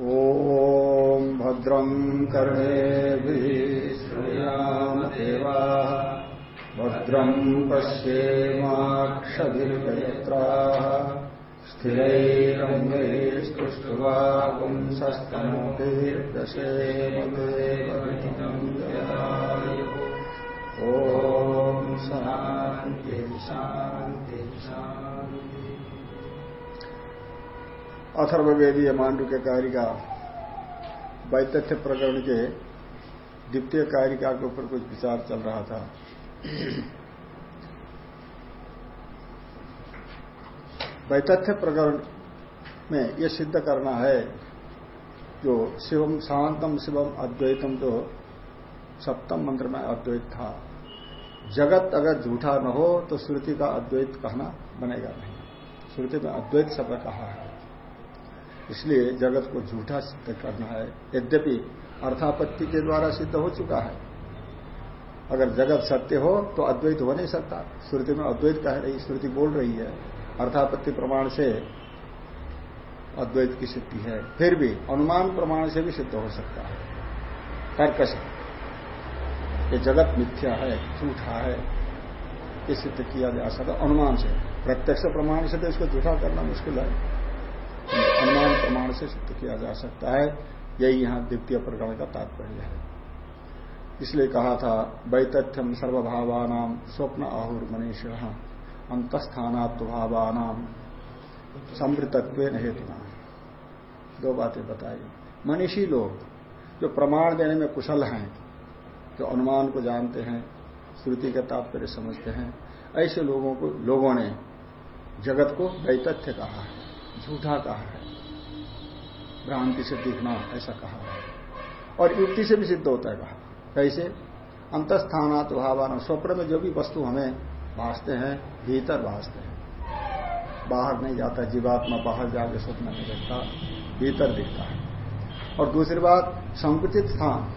ॐ भद्रम् कर्णेभिः श्रूयामदेवाः भद्रम् पश्येमाक्षभिर्गयत्राः स्थिरैरङ्गैस्तुष्टुवागुंसस्तनोभिर्दशेमदेवहितम् ॐ शान्ति शान्ति शान्ति अथर्ववेदीय मांडू के कारिका वैतथ्य प्रकरण के द्वितीय कारिका के ऊपर कुछ विचार चल रहा था। वैतथ्य प्रकरण में यह सिद्ध करना है, जो शिवम शांतम शिवम अद्वैतम जो सप्तम मंत्र में अद्वैत था। जगत अगर झूठा न हो तो श्रुति का अद्वैत कहना बनेगा नहीं। श्रुति में अद्वैत शब्द कहा है। इसलिए जगत को झूठा सिद्ध करना है, यद्यपि अर्थापत्ति के द्वारा सिद्ध हो चुका है। अगर जगत सत्य हो तो अद्वैत हो नहीं सकता। श्रुति में अद्वैत कह रही, श्रुति बोल रही है, अर्थापत्ति प्रमाण से अद्वैत की सिद्धि है, फिर भी अनुमान प्रमाण से भी सिद्ध हो सकता है। तर्क से। ये जगत मिथ्या है, झूठा है, ये सिद्ध किया जा सकता अनुमान से, प्रत्यक्ष प्रमाण से तो इसको झूठा करना मुश्किल है। अनुमान प्रमाण से सिद्ध किया जा सकता है। यही यहाँ द्वितीय प्रकरण का तात्पर्य है। इसलिए कहा था वैतथ्यम सर्वभावानाम स्वप्न आहुर मनीष अंतस्थानात्भावानाम समृतत्व हेतु दो बातें बताई। मनीषी लोग जो प्रमाण देने में कुशल हैं, जो अनुमान को जानते हैं, श्रुति का तात्पर्य समझते हैं, ऐसे लोगों को, लोगों ने जगत को वैतथ्य कहा है। झूठा कहा है। भ्रांति से दिखना ऐसा कहा है। और युक्ति से भी सिद्ध होता है कहा। कैसे? अंतस्थानात भावान। स्वप्न में जो भी वस्तु हमें भासते हैं, भीतर भासते हैं। बाहर नहीं जाता, जीवात्मा बाहर जाके स्वप्न नहीं देखता, भीतर दिखता है। और दूसरी बात, संकुचित स्थान।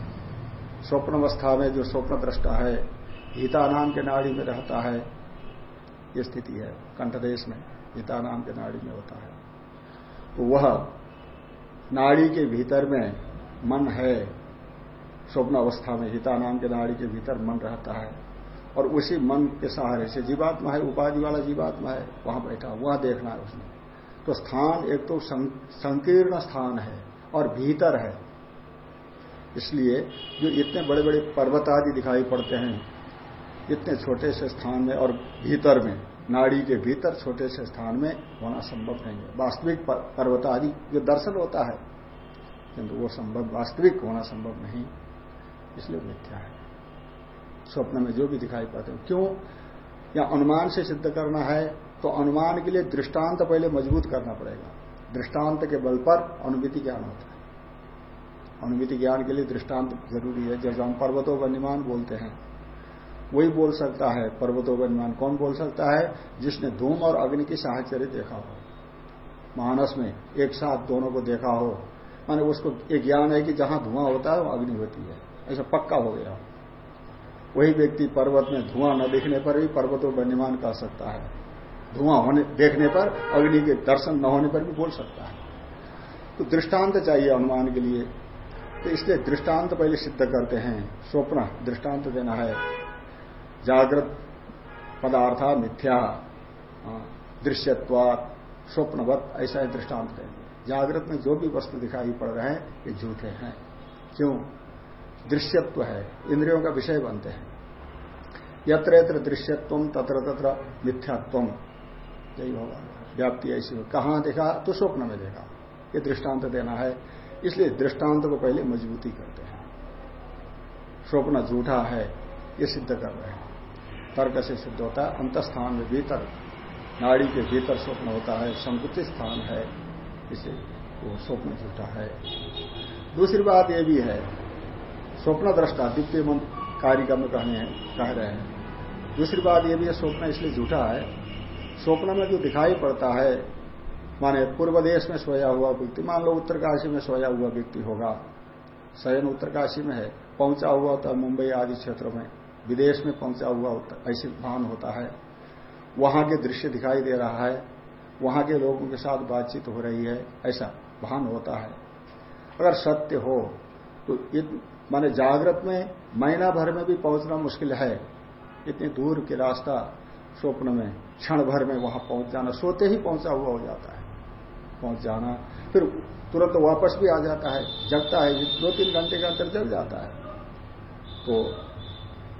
स्वप्न अवस्था में जो स्वप्न दृष्टा है गीता नाम के नाड़ी में रहता है, ये स्थिति है। कंठदेश में गीता नाम के नाड़ी में होता है। तो वह नाड़ी के भीतर में मन है स्वप्न अवस्था में हिता नाम के नाड़ी के भीतर मन रहता है। और उसी मन के सहारे से जीवात्मा है, उपाधि वाला जीवात्मा है, वहाँ बैठा, वहाँ देखना है उसने। तो स्थान एक तो संकीर्ण स्थान है और भीतर है। इसलिए जो इतने बड़े बड़े पर्वत आदि दिखाई पड़ते हैं, इतने छोटे से स्थान में और भीतर में नाड़ी के भीतर छोटे से स्थान में होना संभव नहीं है। वास्तविक पर्वत आदि जो दर्शन होता है, किंतु वो संभव, वास्तविक होना संभव नहीं। इसलिए मिथ्या है। स्वप्न में जो भी दिखाई पड़ते हो, क्यों? या अनुमान से सिद्ध करना है तो अनुमान के लिए दृष्टांत पहले मज़बूत करना पड़ेगा। दृष्टांत के बल पर अनुमिति ज्ञान होता है। अनुमिति ज्ञान के लिए दृष्टांत ज़रूरी है। जैसे हम पर्वतों वन्यमान बोलते हैं वही बोल सकता है, पर्वतों वन्यमान, कौन बोल सकता है? जिसने धूम और अग्नि की साहचर्य देखा हो। मानस में एक साथ दोनों को देखा हो। माने उसको एक ज्ञान है कि जहाँ धुआँ होता है, वहाँ अग्नि होती है। ऐसा पक्का हो गया। वही व्यक्ति पर्वत में धुआँ न देखने पर भी पर्वतों वन्यमान कर सकता है। धुआँ होने, देखने पर, अग्नि के दर्शन न होने पर भी बोल सकता है। तो दृष्टांत चाहिए अनुमान के लिए। तो इसलिए दृष्टांत पहले सिद्ध करते हैं। स्वप्न, दृष्टांत देना है। जागृत पदार्था मिथ्या दृश्यत्वात, स्वप्नवत, ऐसा ही दृष्टांत देंगे जागृत में जो भी वस्तु दिखाई पड़ रहे हैं, ये झूठे हैं क्यों? दृश्यत्व है, इंद्रियों का विषय बनते हैं। यत्र यत्र दृश्यत्व, तत्र तत्र मिथ्यात्व। यही होगा। व्याप्ति ऐसी हो कहाँ देखा? तो स्वप्न में देखा। ये दृष्टांत देना है। इसलिए दृष्टांत को पहले मजबूती करते हैं। स्वप्न झूठा है, ये सिद्ध कर रहे हैं। तर्क से सिद्ध होता है, अंतस्थान में भीतर, नाड़ी के भीतर स्वप्न होता है, संकुचित स्थान है, इसे वो स्वप्न झूठा है। दूसरी बात यह भी है, स्वप्न दृष्टा, द्वितीय कारिका में कहने कह रहे हैं। दूसरी बात यह भी है, स्वप्न इसलिए झूठा है, स्वप्न में जो दिखाई पड़ता है, माने पूर्व देश में सोया हुआ व्यक्ति, मान लो उत्तरकाशी में सोया हुआ व्यक्ति होगा शयन उत्तरकाशी में है, पहुँचा हुआ होता है मुंबई आदि क्षेत्रों में विदेश में पहुँचा हुआ होता, ऐसे भान होता है। वहाँ के दृश्य दिखाई दे रहा है। वहाँ के लोगों के साथ बातचीत हो रही है। ऐसा भान होता है। अगर सत्य हो तो माने जागृत में, महीना भर में भी पहुँचना मुश्किल है। इतनी दूर की रास्ता स्वप्न में, क्षण भर में वहाँ पहुँच जाना, सोते ही पहुँचा हुआ हो जाता है। पहुँच जाना, फिर तुरंत वापस भी आ जाता है, जगता है दो तीन घंटे के अंदर जग जाता है। तो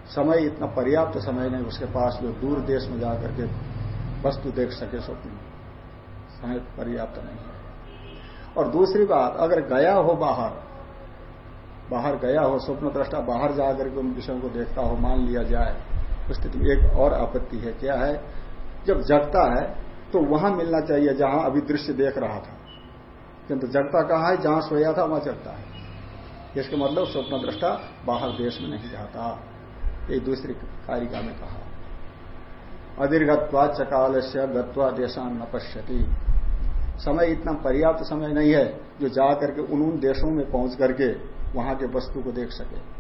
समय इतना पर्याप्त समय नहीं, उसके पास जो दूर देश में जाकर के वस्तु देख सके स्वप्न। समय पर्याप्त नहीं है। और दूसरी बात, अगर गया हो बाहर बाहर गया हो, स्वप्न दृष्टा बाहर जाकर के उन विषयों को देखता हो, मान लिया जाए उस स्थिति में एक और आपत्ति है। क्या है? जब जगता है तो वहाँ मिलना चाहिए जहाँ अभी दृश्य देख रहा था। किंतु जगता कहा है? जहाँ सोया था, वहाँ जगता है। इसका मतलब स्वप्न दृष्टा बाहर देश में नहीं जाता। ये दूसरी कारिका में कहा। अधिर्गत्वा चकाल से गत्वा देशान न पश्यति। समय इतना पर्याप्त समय नहीं है जो जा करके उन उन देशों में पहुँच करके वहाँ के वस्तु को देख सके।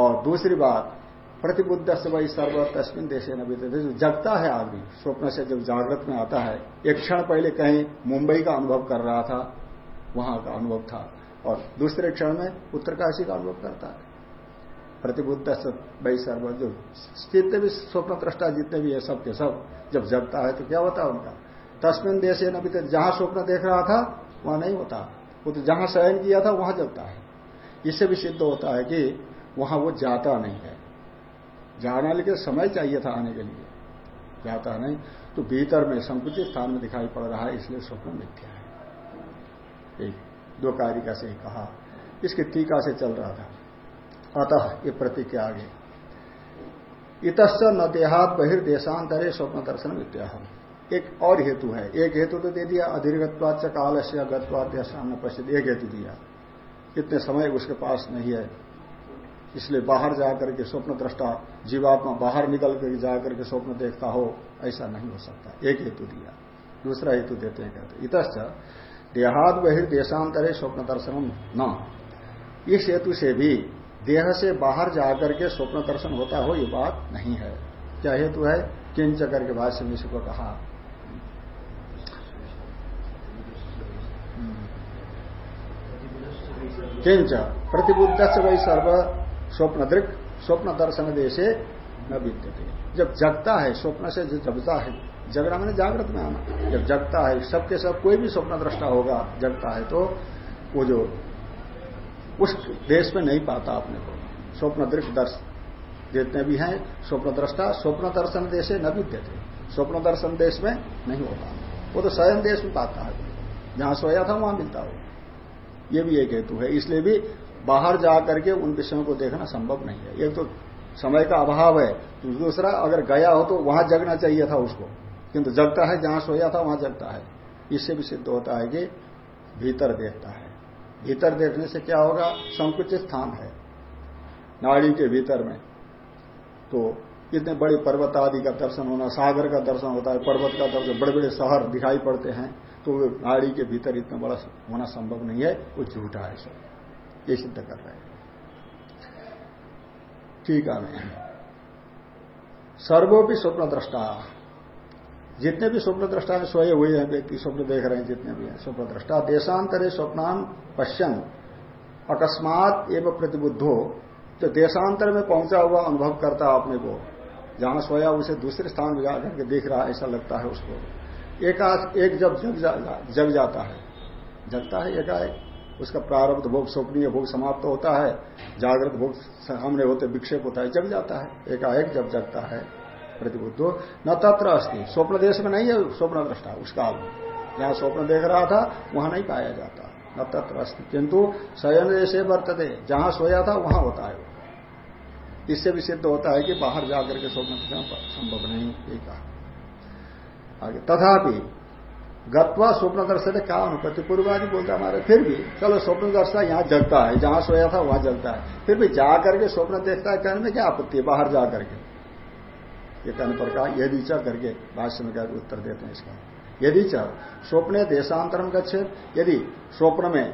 और दूसरी बात प्रतिबुद्ध से वही सर्व तस्मिन देशे न बीते जो जगता है आदमी, स्वप्न से जब जागृत में आता है, एक क्षण पहले कहीं मुंबई का अनुभव कर रहा था, वहाँ का अनुभव था। और दूसरे क्षण में उत्तरकाशी का अनुभव करता है। प्रतिबुद्ध वही सर्व जो जितने भी स्वप्न दृष्टा, जितने भी है सब के सब, जब जगता है तो क्या होता है उनका? तस्मिन देश न बीते जहाँ स्वप्न देख रहा था, वहाँ नहीं होता। वो तो जहाँ शयन किया था, वहाँ जगता है। इससे भी सिद्ध होता है कि वहाँ वो जाता नहीं है। जाना लेकिन समय चाहिए था आने के लिए। जाता नहीं तो भीतर में संकुचित स्थान में दिखाई पड़ रहा है, इसलिए स्वप्न मिथ्या है। एक, दो कारिका से कहा, इसकी टीका से चल रहा था। अतः ये प्रतीक आगे। इतश्च न देहात बहिर्देशांतरे स्वप्न दर्शन विद्या एक और हेतु है। एक हेतु तो दे दिया अधिर्गत्वाच काल से गत्वाद्यान पश्चित एक हेतु दिया। इतने समय उसके पास नहीं है। इसलिए बाहर जाकर के स्वप्न दृष्टा, जीवात्मा बाहर निकल कर जाकर के स्वप्न देखता हो, ऐसा नहीं हो सकता। एक हेतु दिया। दूसरा हेतु देते हैं कहते इतश्च देहात बहिर्देशांतरे स्वप्न दर्शन न। इस हेतु से भी देह से बाहर जाकर के स्वप्न दर्शन होता हो, ये बात नहीं है। क्या हेतु है? किंच करके भाष्य में को कहा। किंच प्रतिबुद्ध से वही सर्व स्वप्न दृक स्वप्न दर्शन देशे न विद्यते। जब जगता है, स्वप्न से जो जगता है, जगना मैंने जागृत में आना। जब जगता है, सबके सब कोई भी स्वप्न दृष्टा होगा, जगता है तो वो जो उस देश में नहीं पाता अपने को। स्वप्न दृक दर्श जितने भी हैं, स्वप्न दृष्टा, स्वप्न दर्शन देश न विद्यते। स्वप्न दर्शन देश में नहीं होता। वो तो स्वयं देश में पाता है। जहाँ सोया था, वहाँ मिलता हो। ये भी एक हेतु है। इसलिए भी बाहर जाकर के उन विषयों को देखना संभव नहीं है। एक तो समय का अभाव है तो दूसरा, अगर गया हो तो वहाँ जगना चाहिए था उसको। किंतु जगता है, जहाँ सोया था, वहाँ जगता है। इससे भी सिद्ध होता है कि भीतर देखता है। भीतर देखने से क्या होगा? संकुचित स्थान है। नाड़ी के भीतर में। तो इतने बड़े पर्वत आदि का दर्शन होना, सागर का दर्शन होता है, पर्वत का दर्शन बड़े बड़े शहर दिखाई पड़ते हैं तो नाड़ी के भीतर इतना बड़ा होना संभव नहीं है, वो झूठा है सब। ये सिद्ध कर रहे हैं। ठीक है। सर्वोपि स्वप्न दृष्टा। जितने भी स्वप्न दृष्टा में सोए हुए हैं व्यक्ति स्वप्न देख रहे हैं जितने भी हैं। स्वप्न दृष्टा देशांतरे स्वप्नान पश्चन अकस्मात एवं प्रतिबुद्धो जो देशांतर में पहुँचा हुआ अनुभव करता अपने को। जहाँ सोया उसे दूसरे स्थान में जाकर के देख रहा है ऐसा लगता है उसको। एक एक जब जग, जा, जग जाता है। जगता है एकाएक। उसका प्रारब्ध भोग स्वप्नीय भोग समाप्त होता है। जागृत भोग सामने होते विक्षेप होता है जग जाता है। एकाएक जब जगता है। प्रतिबुद्धो। न तत्र अस्थि स्वप्न देश में नहीं है स्वप्न दृष्टा उस काल में। जहाँ स्वप्न देख रहा था, वहाँ नहीं पाया जाता। न तत्र अस्थि किंतु शयन जैसे वर्तते। जहाँ सोया था, वहाँ होता है इससे भी सिद्ध होता है कि बाहर जाकर के स्वप्न संभव नहीं। एक आगे। तथापि, गत्वा स्वप्न दर्शन क्या अनुपति पूर्वादि बोलता हमारे, फिर भी, चलो स्वप्न दर्शन यहाँ जगता है। जहाँ सोया था, वहाँ जगता है। फिर भी जा करके स्वप्न देखता है, कहने में क्या आपत्ति है? बाहर जा करके ये कहने पर कहा, यदि च करके भाष्य में क्या उत्तर देते हैं इसका। यदि च स्वप्न देशांतरम क्षेत्र यदि स्वप्न में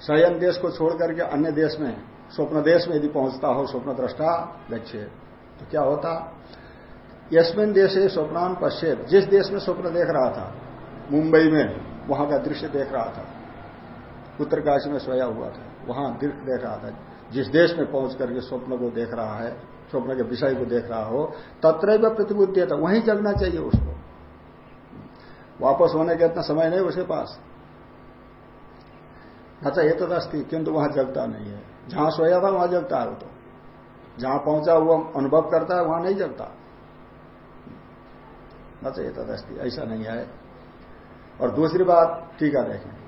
शयन देश को छोड़ करके अन्य देश में, स्वप्न देश में यदि पहुँचता हो, स्वप्न दृष्टा लक्ष्य तो क्या होता? यशमिन देश स्वप्नान पश्चिम जिस देश में स्वप्न देख रहा था, मुंबई में, वहाँ का दृश्य देख रहा था। उत्तरकाशी में सोया हुआ था, वहाँ दृश्य देख रहा था। जिस देश में पहुँच करके स्वप्न को देख रहा है, स्वप्न के विषय को देख रहा हो तत्र प्रतिबुद्धि था वहीं जगना चाहिए उसको। वापस होने का इतना समय नहीं उसके पास। अच्छा ये तो दस्ती किंतु वहाँ जगता नहीं है। जहाँ सोया था, वहाँ जगता है वो तो। जहाँ पहुँचा हुआ अनुभव करता है, वहाँ नहीं जगता अच्छा ये तो दस्ती ऐसा नहीं है। और दूसरी बात ठीक है देखें।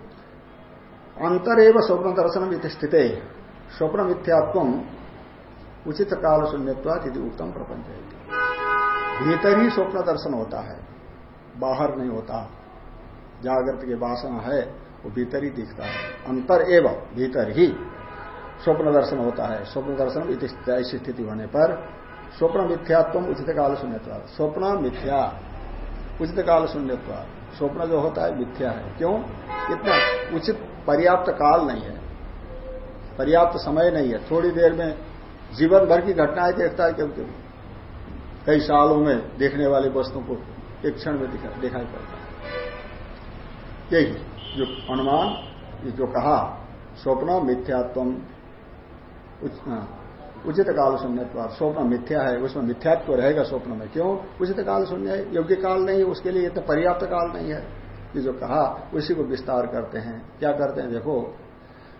एवं स्वप्न दर्शन स्थित। स्वप्न मिथ्यात्व उचित काल शून्यवाद यदि उत्तम प्रपंच है। भीतर ही स्वप्न दर्शन होता है, बाहर नहीं होता। जागृत के वासना है, वो भीतर ही दिखता है। अंतर एवं भीतर ही स्वप्न दर्शन होता है। स्वप्न दर्शन ऐसी स्थिति होने पर स्वप्न मिथ्यात्व उचित काल शून्यत्व स्वप्न मिथ्या, उचित काल शून्यत्व स्वप्न जो होता है मिथ्या है। क्यों? इतना उचित पर्याप्त काल नहीं है। पर्याप्त समय नहीं है। थोड़ी देर में जीवन भर की घटनाएँ देखता है क्यों क्यों कई सालों में देखने वाली वस्तु को एक क्षण में दिखाई पड़ता है। यही जो अनुमान जो कहा स्वप्न मिथ्यात्व हाँ, उचित काल शून्य स्वप्न मिथ्या है उसमें मिथ्यात्व रहेगा स्वप्न में। क्यों? उचित काल शून्य है योग्य काल नहीं उसके लिए इतना पर्याप्त काल नहीं है। ये जो कहा उसी को विस्तार करते हैं। क्या करते हैं? देखो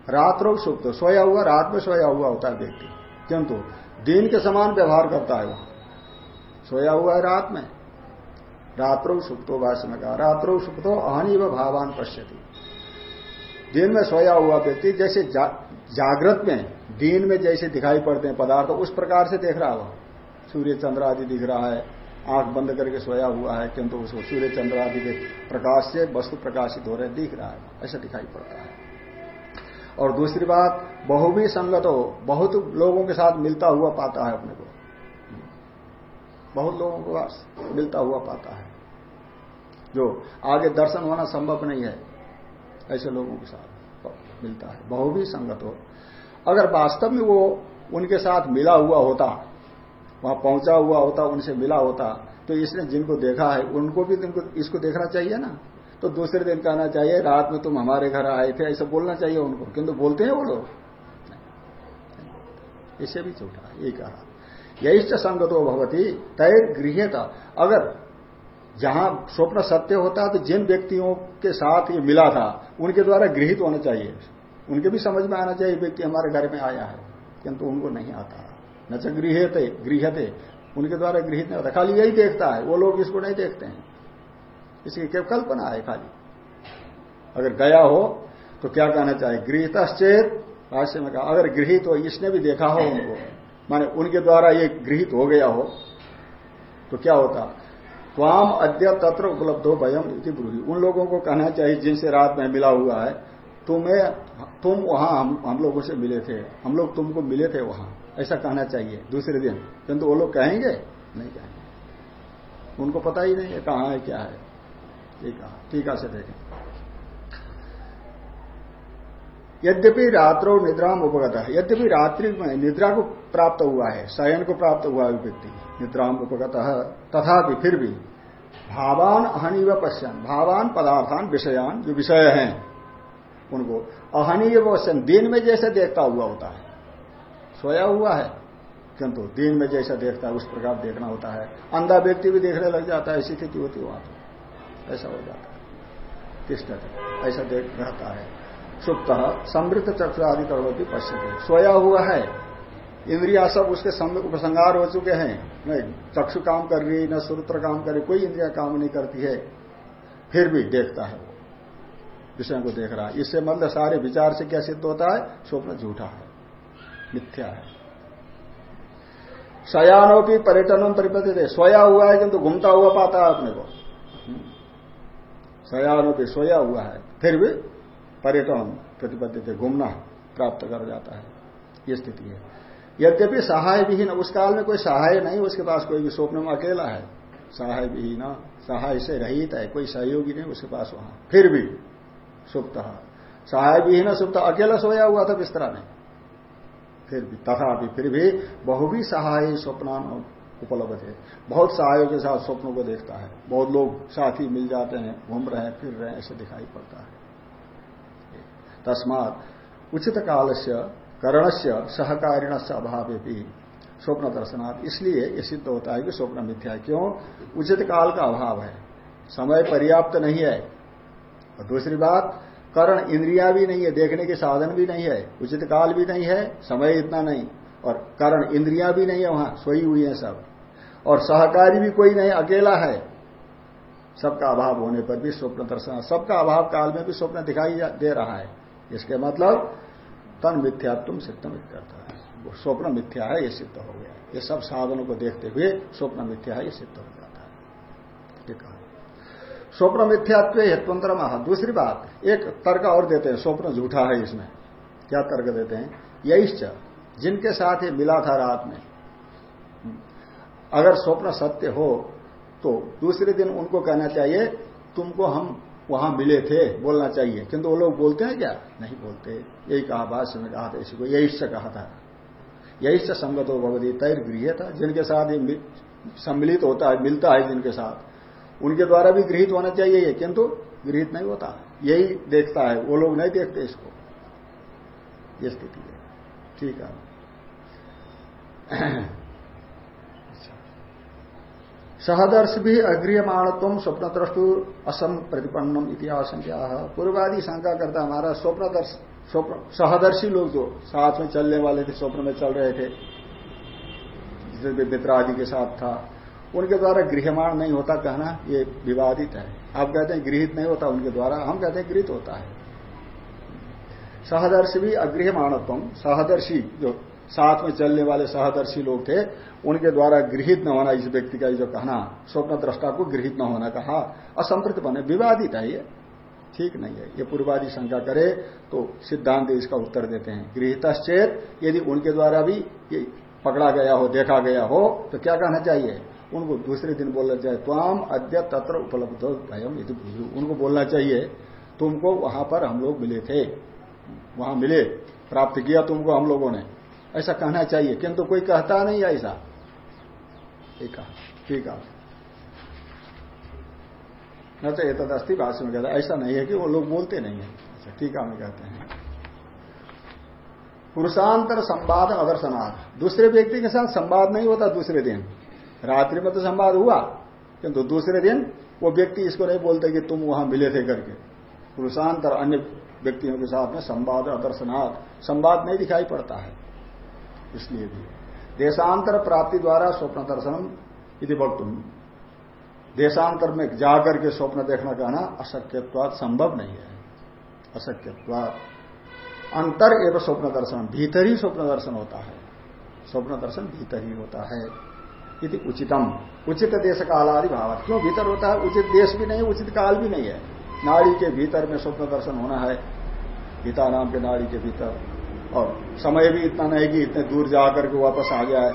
रात्रों सुप्त सोया हुआ रात में सोया हुआ होता है व्यक्ति। किंतु दिन के समान व्यवहार करता है वहाँ। सोया हुआ है रात में। रात्रो सुप्तो भाष्य में कहा रात्रो सुप्तो अहनी व भावान पश्यति। दिन में सोया हुआ व्यक्ति जैसे जा, जागृत में दिन में जैसे दिखाई पड़ते हैं पदार्थ उस प्रकार से देख रहा है सूर्य चंद्र आदि दिख रहा है आँख बंद करके सोया हुआ है किंतु उसको सूर्य चंद्र आदि के प्रकाश से वस्तु प्रकाशित हो रहे दिख रहा है। ऐसा दिखाई पड़ता है। और दूसरी बात बहु भी संगत हो, बहुत लोगों के साथ मिलता हुआ पाता है अपने को। बहुत लोगों को पास मिलता हुआ पाता है। जो आगे दर्शन होना संभव नहीं है, ऐसे लोगों के साथ मिलता है। बहु भी संगत हो। अगर वास्तव में वो उनके साथ मिला हुआ होता, वहाँ पहुँचा हुआ होता, उनसे मिला होता तो इसने जिनको देखा है, उनको भी इसको देखना चाहिए ना। तो दूसरे दिन कहना चाहिए, रात में तुम हमारे घर आए थे। ऐसा बोलना चाहिए उनको। किंतु बोलते हैं वो लोग? इसे भी झूठा, ये कहा। यही संगतो भवती तय गृह अगर जहाँ स्वप्न सत्य होता तो जिन व्यक्तियों के साथ ये मिला था, उनके द्वारा गृहित होना चाहिए। उनके भी समझ में आना चाहिए, व्यक्ति हमारे घर में आया है, किंतु उनको नहीं आता। न च गृहते गृहते उनके द्वारा गृहित नहीं होता। खाली यही देखता है, वो लोग इसको नहीं देखते हैं। इसकी केवल कल्पना है खाली। अगर गया हो तो क्या कहना चाहिए गृहित भाष्य में कहा अगर गृहित हो इसने भी देखा हो उनको। माने उनके द्वारा ये गृहित हो गया हो तो क्या होता? स्वाम अद्य तत्र उपलब्ध हो भयम इति ब्रूही। उन लोगों को कहना चाहिए जिनसे रात में मिला हुआ है तुम्हें तुम वहाँ हम, हम लोगों से मिले थे। हम लोग तुमको मिले थे वहाँ। ऐसा कहना चाहिए। दूसरे दिन। किंतु वो लोग कहेंगे? नहीं कहेंगे। उनको पता ही नहीं है कहाँ है क्या है। टीका से देखें। यद्यपि रात्रो निद्रा उपगत है यद्यपि रात्रि में निद्रा को प्राप्त हुआ है, शयन को प्राप्त हुआ है व्यक्ति निद्रा उपगत है तथापि फिर भी भावान अहनीय पश्यन, भावान पदार्थान विषयान जो विषय हैं, उनको अहनीय पश्यन, दिन में जैसे देखता हुआ होता है, सोया हुआ है, किंतु दिन में जैसा देखता है, उस प्रकार देखना होता है, अंधा व्यक्ति भी देखने लग जाता है ऐसी स्थिति होती वहाँ तो ऐसा हो जाता है। कृष्ण ऐसा देख रहता है। सुप्त समृद्ध चक्षु आदि करोती पश्चिम सोया हुआ है। इंद्रिया सब उसके उपसंगार हो चुके हैं। नहीं, चक्षु काम कर रही, न सूत्र काम कर रही, कोई इंद्रिया काम नहीं करती है। फिर भी देखता है वो। विषय को देख रहा है। इससे मतलब सारे विचार से क्या सिद्ध होता है? स्वप्न झूठा है। मिथ्या है। शयानो की पर्यटनों परिपति थे। सोया हुआ है किंतु घूमता हुआ पाता है अपने को। की सोया हुआ है, फिर भी पर्यटन थे घूमना प्राप्त कर जाता है। ये स्थिति है। यद्यपि सहाय विहीन, उस काल में कोई सहाय नहीं, उसके पास कोई भी स्वप्न में अकेला है। सहाय विहीन, सहाय से रहित है, कोई सहयोगी नहीं, उसके पास वहाँ। फिर भी सुप्त सहाय विहीन, सुप्त, अकेला सोया हुआ था बिस्तरा में फिर भी तथा भी फिर भी बहु भी सहाय स्वप्नान उपलब्ध है। बहुत सहायों के साथ स्वप्नों को देखता है। बहुत लोग साथी मिल जाते हैं, घूम रहे हैं, फिर रहे हैं, ऐसे दिखाई पड़ता है। तस्मात उचित काल से करण से सहकारिण से अभाव भी स्वप्न दर्शनाथ इसलिए ये सिद्ध होता है कि स्वप्न मिथ्या क्यों? उचित काल का अभाव है। समय पर्याप्त नहीं है। और दूसरी बात, करण इंद्रिया भी नहीं है, देखने के साधन भी नहीं है। उचित काल भी नहीं है, समय इतना नहीं। और कारण इंद्रिया भी नहीं है वहाँ, सोई हुई है सब। और सहकारी भी कोई नहीं, अकेला है। सबका अभाव होने पर भी स्वप्न दर्शन, सबका अभाव काल में भी स्वप्न दिखाई दे रहा है। इसके मतलब तन मिथ्यात्म सिद्ध करता है स्वप्न मिथ्या है, ये सिद्ध हो गया। ये सब साधनों को देखते हुए स्वप्न मिथ्या है, ये सिद्ध हो जाता है। स्वप्न मिथ्यात्व हेतुंतर महा दूसरी बात, एक तर्क और देते हैं। स्वप्न झूठा है इसमें। क्या तर्क देते हैं? यही जिनके साथ ये मिला था रात में। अगर स्वप्न सत्य हो तो दूसरे दिन उनको कहना चाहिए, तुमको हम वहाँ मिले थे, बोलना चाहिए। किंतु वो लोग बोलते हैं क्या? नहीं बोलते। यही कहा भाष्य में कहा था इसी को, यही से कहा था। यही से संगत हो भगवती तैर गृह था, जिनके साथ ये सम्मिलित होता है, मिलता है जिनके साथ। उनके द्वारा भी गृहित होना चाहिए किंतु गृहित नहीं होता। यही देखता है। वो लोग नहीं देखते इसको। ये स्थिति है। ठीक है। सहदर्श भी अग्रियमाणत्व स्वप्न द्रष्टु असम प्रतिपन्नम इतिहास पूर्वादि शंका करता हमारा स्वप्न, सहदर्शी लोग जो साथ में चलने वाले थे, स्वप्न में चल रहे थे जिसमें मित्रादि के साथ था, उनके द्वारा गृहमाण नहीं होता कहना ये विवादित है। आप कहते हैं गृहित नहीं होता, उनके द्वारा, हम कहते हैं गृहित होता है। सहदर्शी भी अग्रह अगृहमाणत्व सहदर्शी जो साथ में चलने वाले सहदर्शी लोग थे, उनके द्वारा गृहित न होना इस व्यक्ति का जो कहना स्वप्न दृष्टा को गृहित न होना कहा असंप्रत बने, विवादित है ये। ठीक नहीं है, ये पूर्वादि शंका करे तो सिद्धांत इसका उत्तर देते हैं। गृहितश्चेत, यदि उनके द्वारा भी ये पकड़ा गया हो, देखा गया हो तो क्या कहना चाहिए? उनको दूसरे दिन बोलना चाहिए, त्वाम अद्य तत्र उपलब्ध भयम यदि उनको बोलना चाहिए, तुमको वहाँ पर हम लोग मिले थे। वहाँ मिले, प्राप्त किया तुमको हम लोगों ने। ऐसा कहना चाहिए। किंतु कोई कहता नहीं ऐसा। ठीक है ठीक है। न तो एक अस्थि भाषण में कहता ऐसा नहीं है कि वो लोग बोलते नहीं है। अच्छा ठीक है कहते हैं। पुरुषांतर संवाद अदर्शनाथ दूसरे व्यक्ति के साथ संवाद नहीं होता दूसरे दिन। रात्रि में तो संवाद हुआ, किंतु दूसरे दिन वो व्यक्ति इसको नहीं बोलते कि तुम वहाँ मिले थे करके। पुरुषांतर अन्य व्यक्तियों के साथ में संवाद अदर्शनाथ संवाद नहीं दिखाई पड़ता है। इसलिए भी। देशांतर प्राप्ति द्वारा स्वप्न दर्शन यदि वक्तुम। देशांतर में जाकर के स्वप्न देखना कहना अशक्यत्वाद संभव नहीं है। अशक्यत्वाद अंतर एवं स्वप्न दर्शन, भीतर ही स्वप्न दर्शन होता है। स्वप्न दर्शन भीतर ही होता है। यदि उचितम। उचित देश कालादि भाव क्यों? भीतर होता है। उचित देश भी नहीं, उचित काल भी नहीं है। नाड़ी के भीतर में स्वप्न दर्शन होना है। गीता नाम के नाड़ी के भीतर। और समय भी इतना नहीं कि इतने दूर जाकर के वापस आ गया है।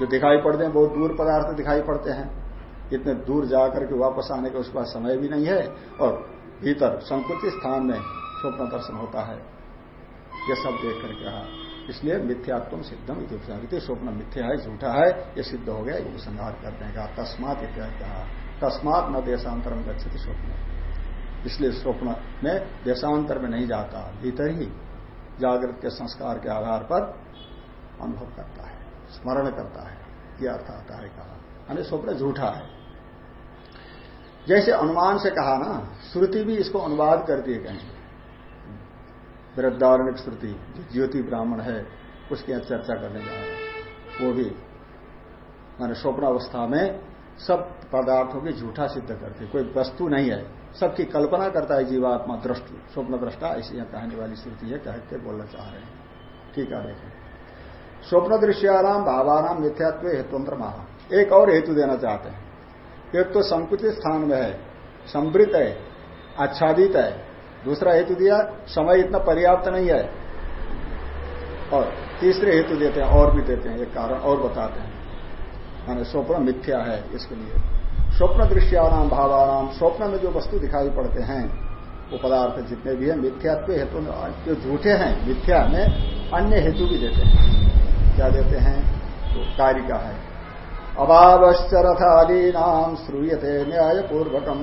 जो दिखाई पड़ते हैं, बहुत दूर पदार्थ दिखाई पड़ते हैं। इतने दूर जाकर के वापस आने का उसके पास समय भी नहीं है और भीतर संकुचित स्थान में स्वप्न दर्शन होता है। ये सब देख करके कहा, इसलिए मिथ्यात्म सिद्धम स्वप्न मिथ्या है, झूठा है, ये सिद्ध हो गया उपसंहार करते हैं। कहा, तस्मात इत्यादि कहा तस्मात न देशांतर में गच्छति स्वप्न। इसलिए स्वप्न में देशांतर में नहीं जाता, भीतर ही जागृत के संस्कार के आधार पर अनुभव करता है, स्मरण करता है यह अर्थ आता है कहा। यानी स्वप्न झूठा है। जैसे अनुमान से कहा ना, श्रुति भी इसको अनुवाद करती है कहीं। वृद्धारणिक श्रुति, जो ज्योति ब्राह्मण है, उसकी यहाँ चर्चा करने जा रहे हैं। वो भी माने स्वप्न अवस्था में सब पदार्थों की झूठा सिद्ध करती कोई वस्तु नहीं है। सबकी कल्पना करता है जीवात्मा दृष्टि, स्वप्न दृष्टा, ऐसी यहाँ कहने वाली स्थिति है, कह के बोलना चाह रहे हैं। ठीक है, देखें। स्वप्न दृश्याराम भावानाम मिथ्यात्व हेतुंत्र महा। एक और हेतु देना चाहते हैं। एक तो संकुचित स्थान में है समृत है, आच्छादित है। दूसरा हेतु दिया, समय इतना पर्याप्त नहीं है। और तीसरे हेतु देते हैं, और भी देते हैं, एक कारण और बताते हैं। स्वप्न मिथ्या है, इसके लिए। स्वप्न दृश्यानाम भावानाम स्वप्न में जो वस्तु दिखाई पड़ते हैं, वो पदार्थ जितने भी हैं, मिथ्यात्व हेतु जो झूठे हैं, मिथ्या में अन्य हेतु भी देते हैं। क्या देते हैं? तो कार्य का है। अभावश्चरथादीनाम न्याय पूर्वकम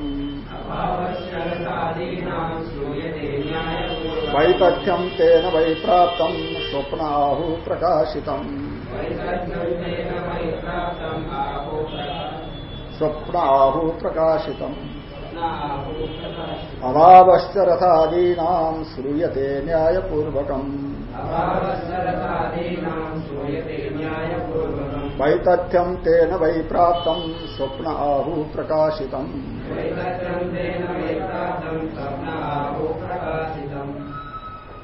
वैतथ्यम तेन वै प्राप्त स्वप्न आहु प्रकाशित स्वप्न आहु प्रकाशित अभावश्च रथादीना श्रूयते न्यायपूर्वकम्। वैतथ्यम तेन वै प्राप्त स्वप्न आहु प्रकाशित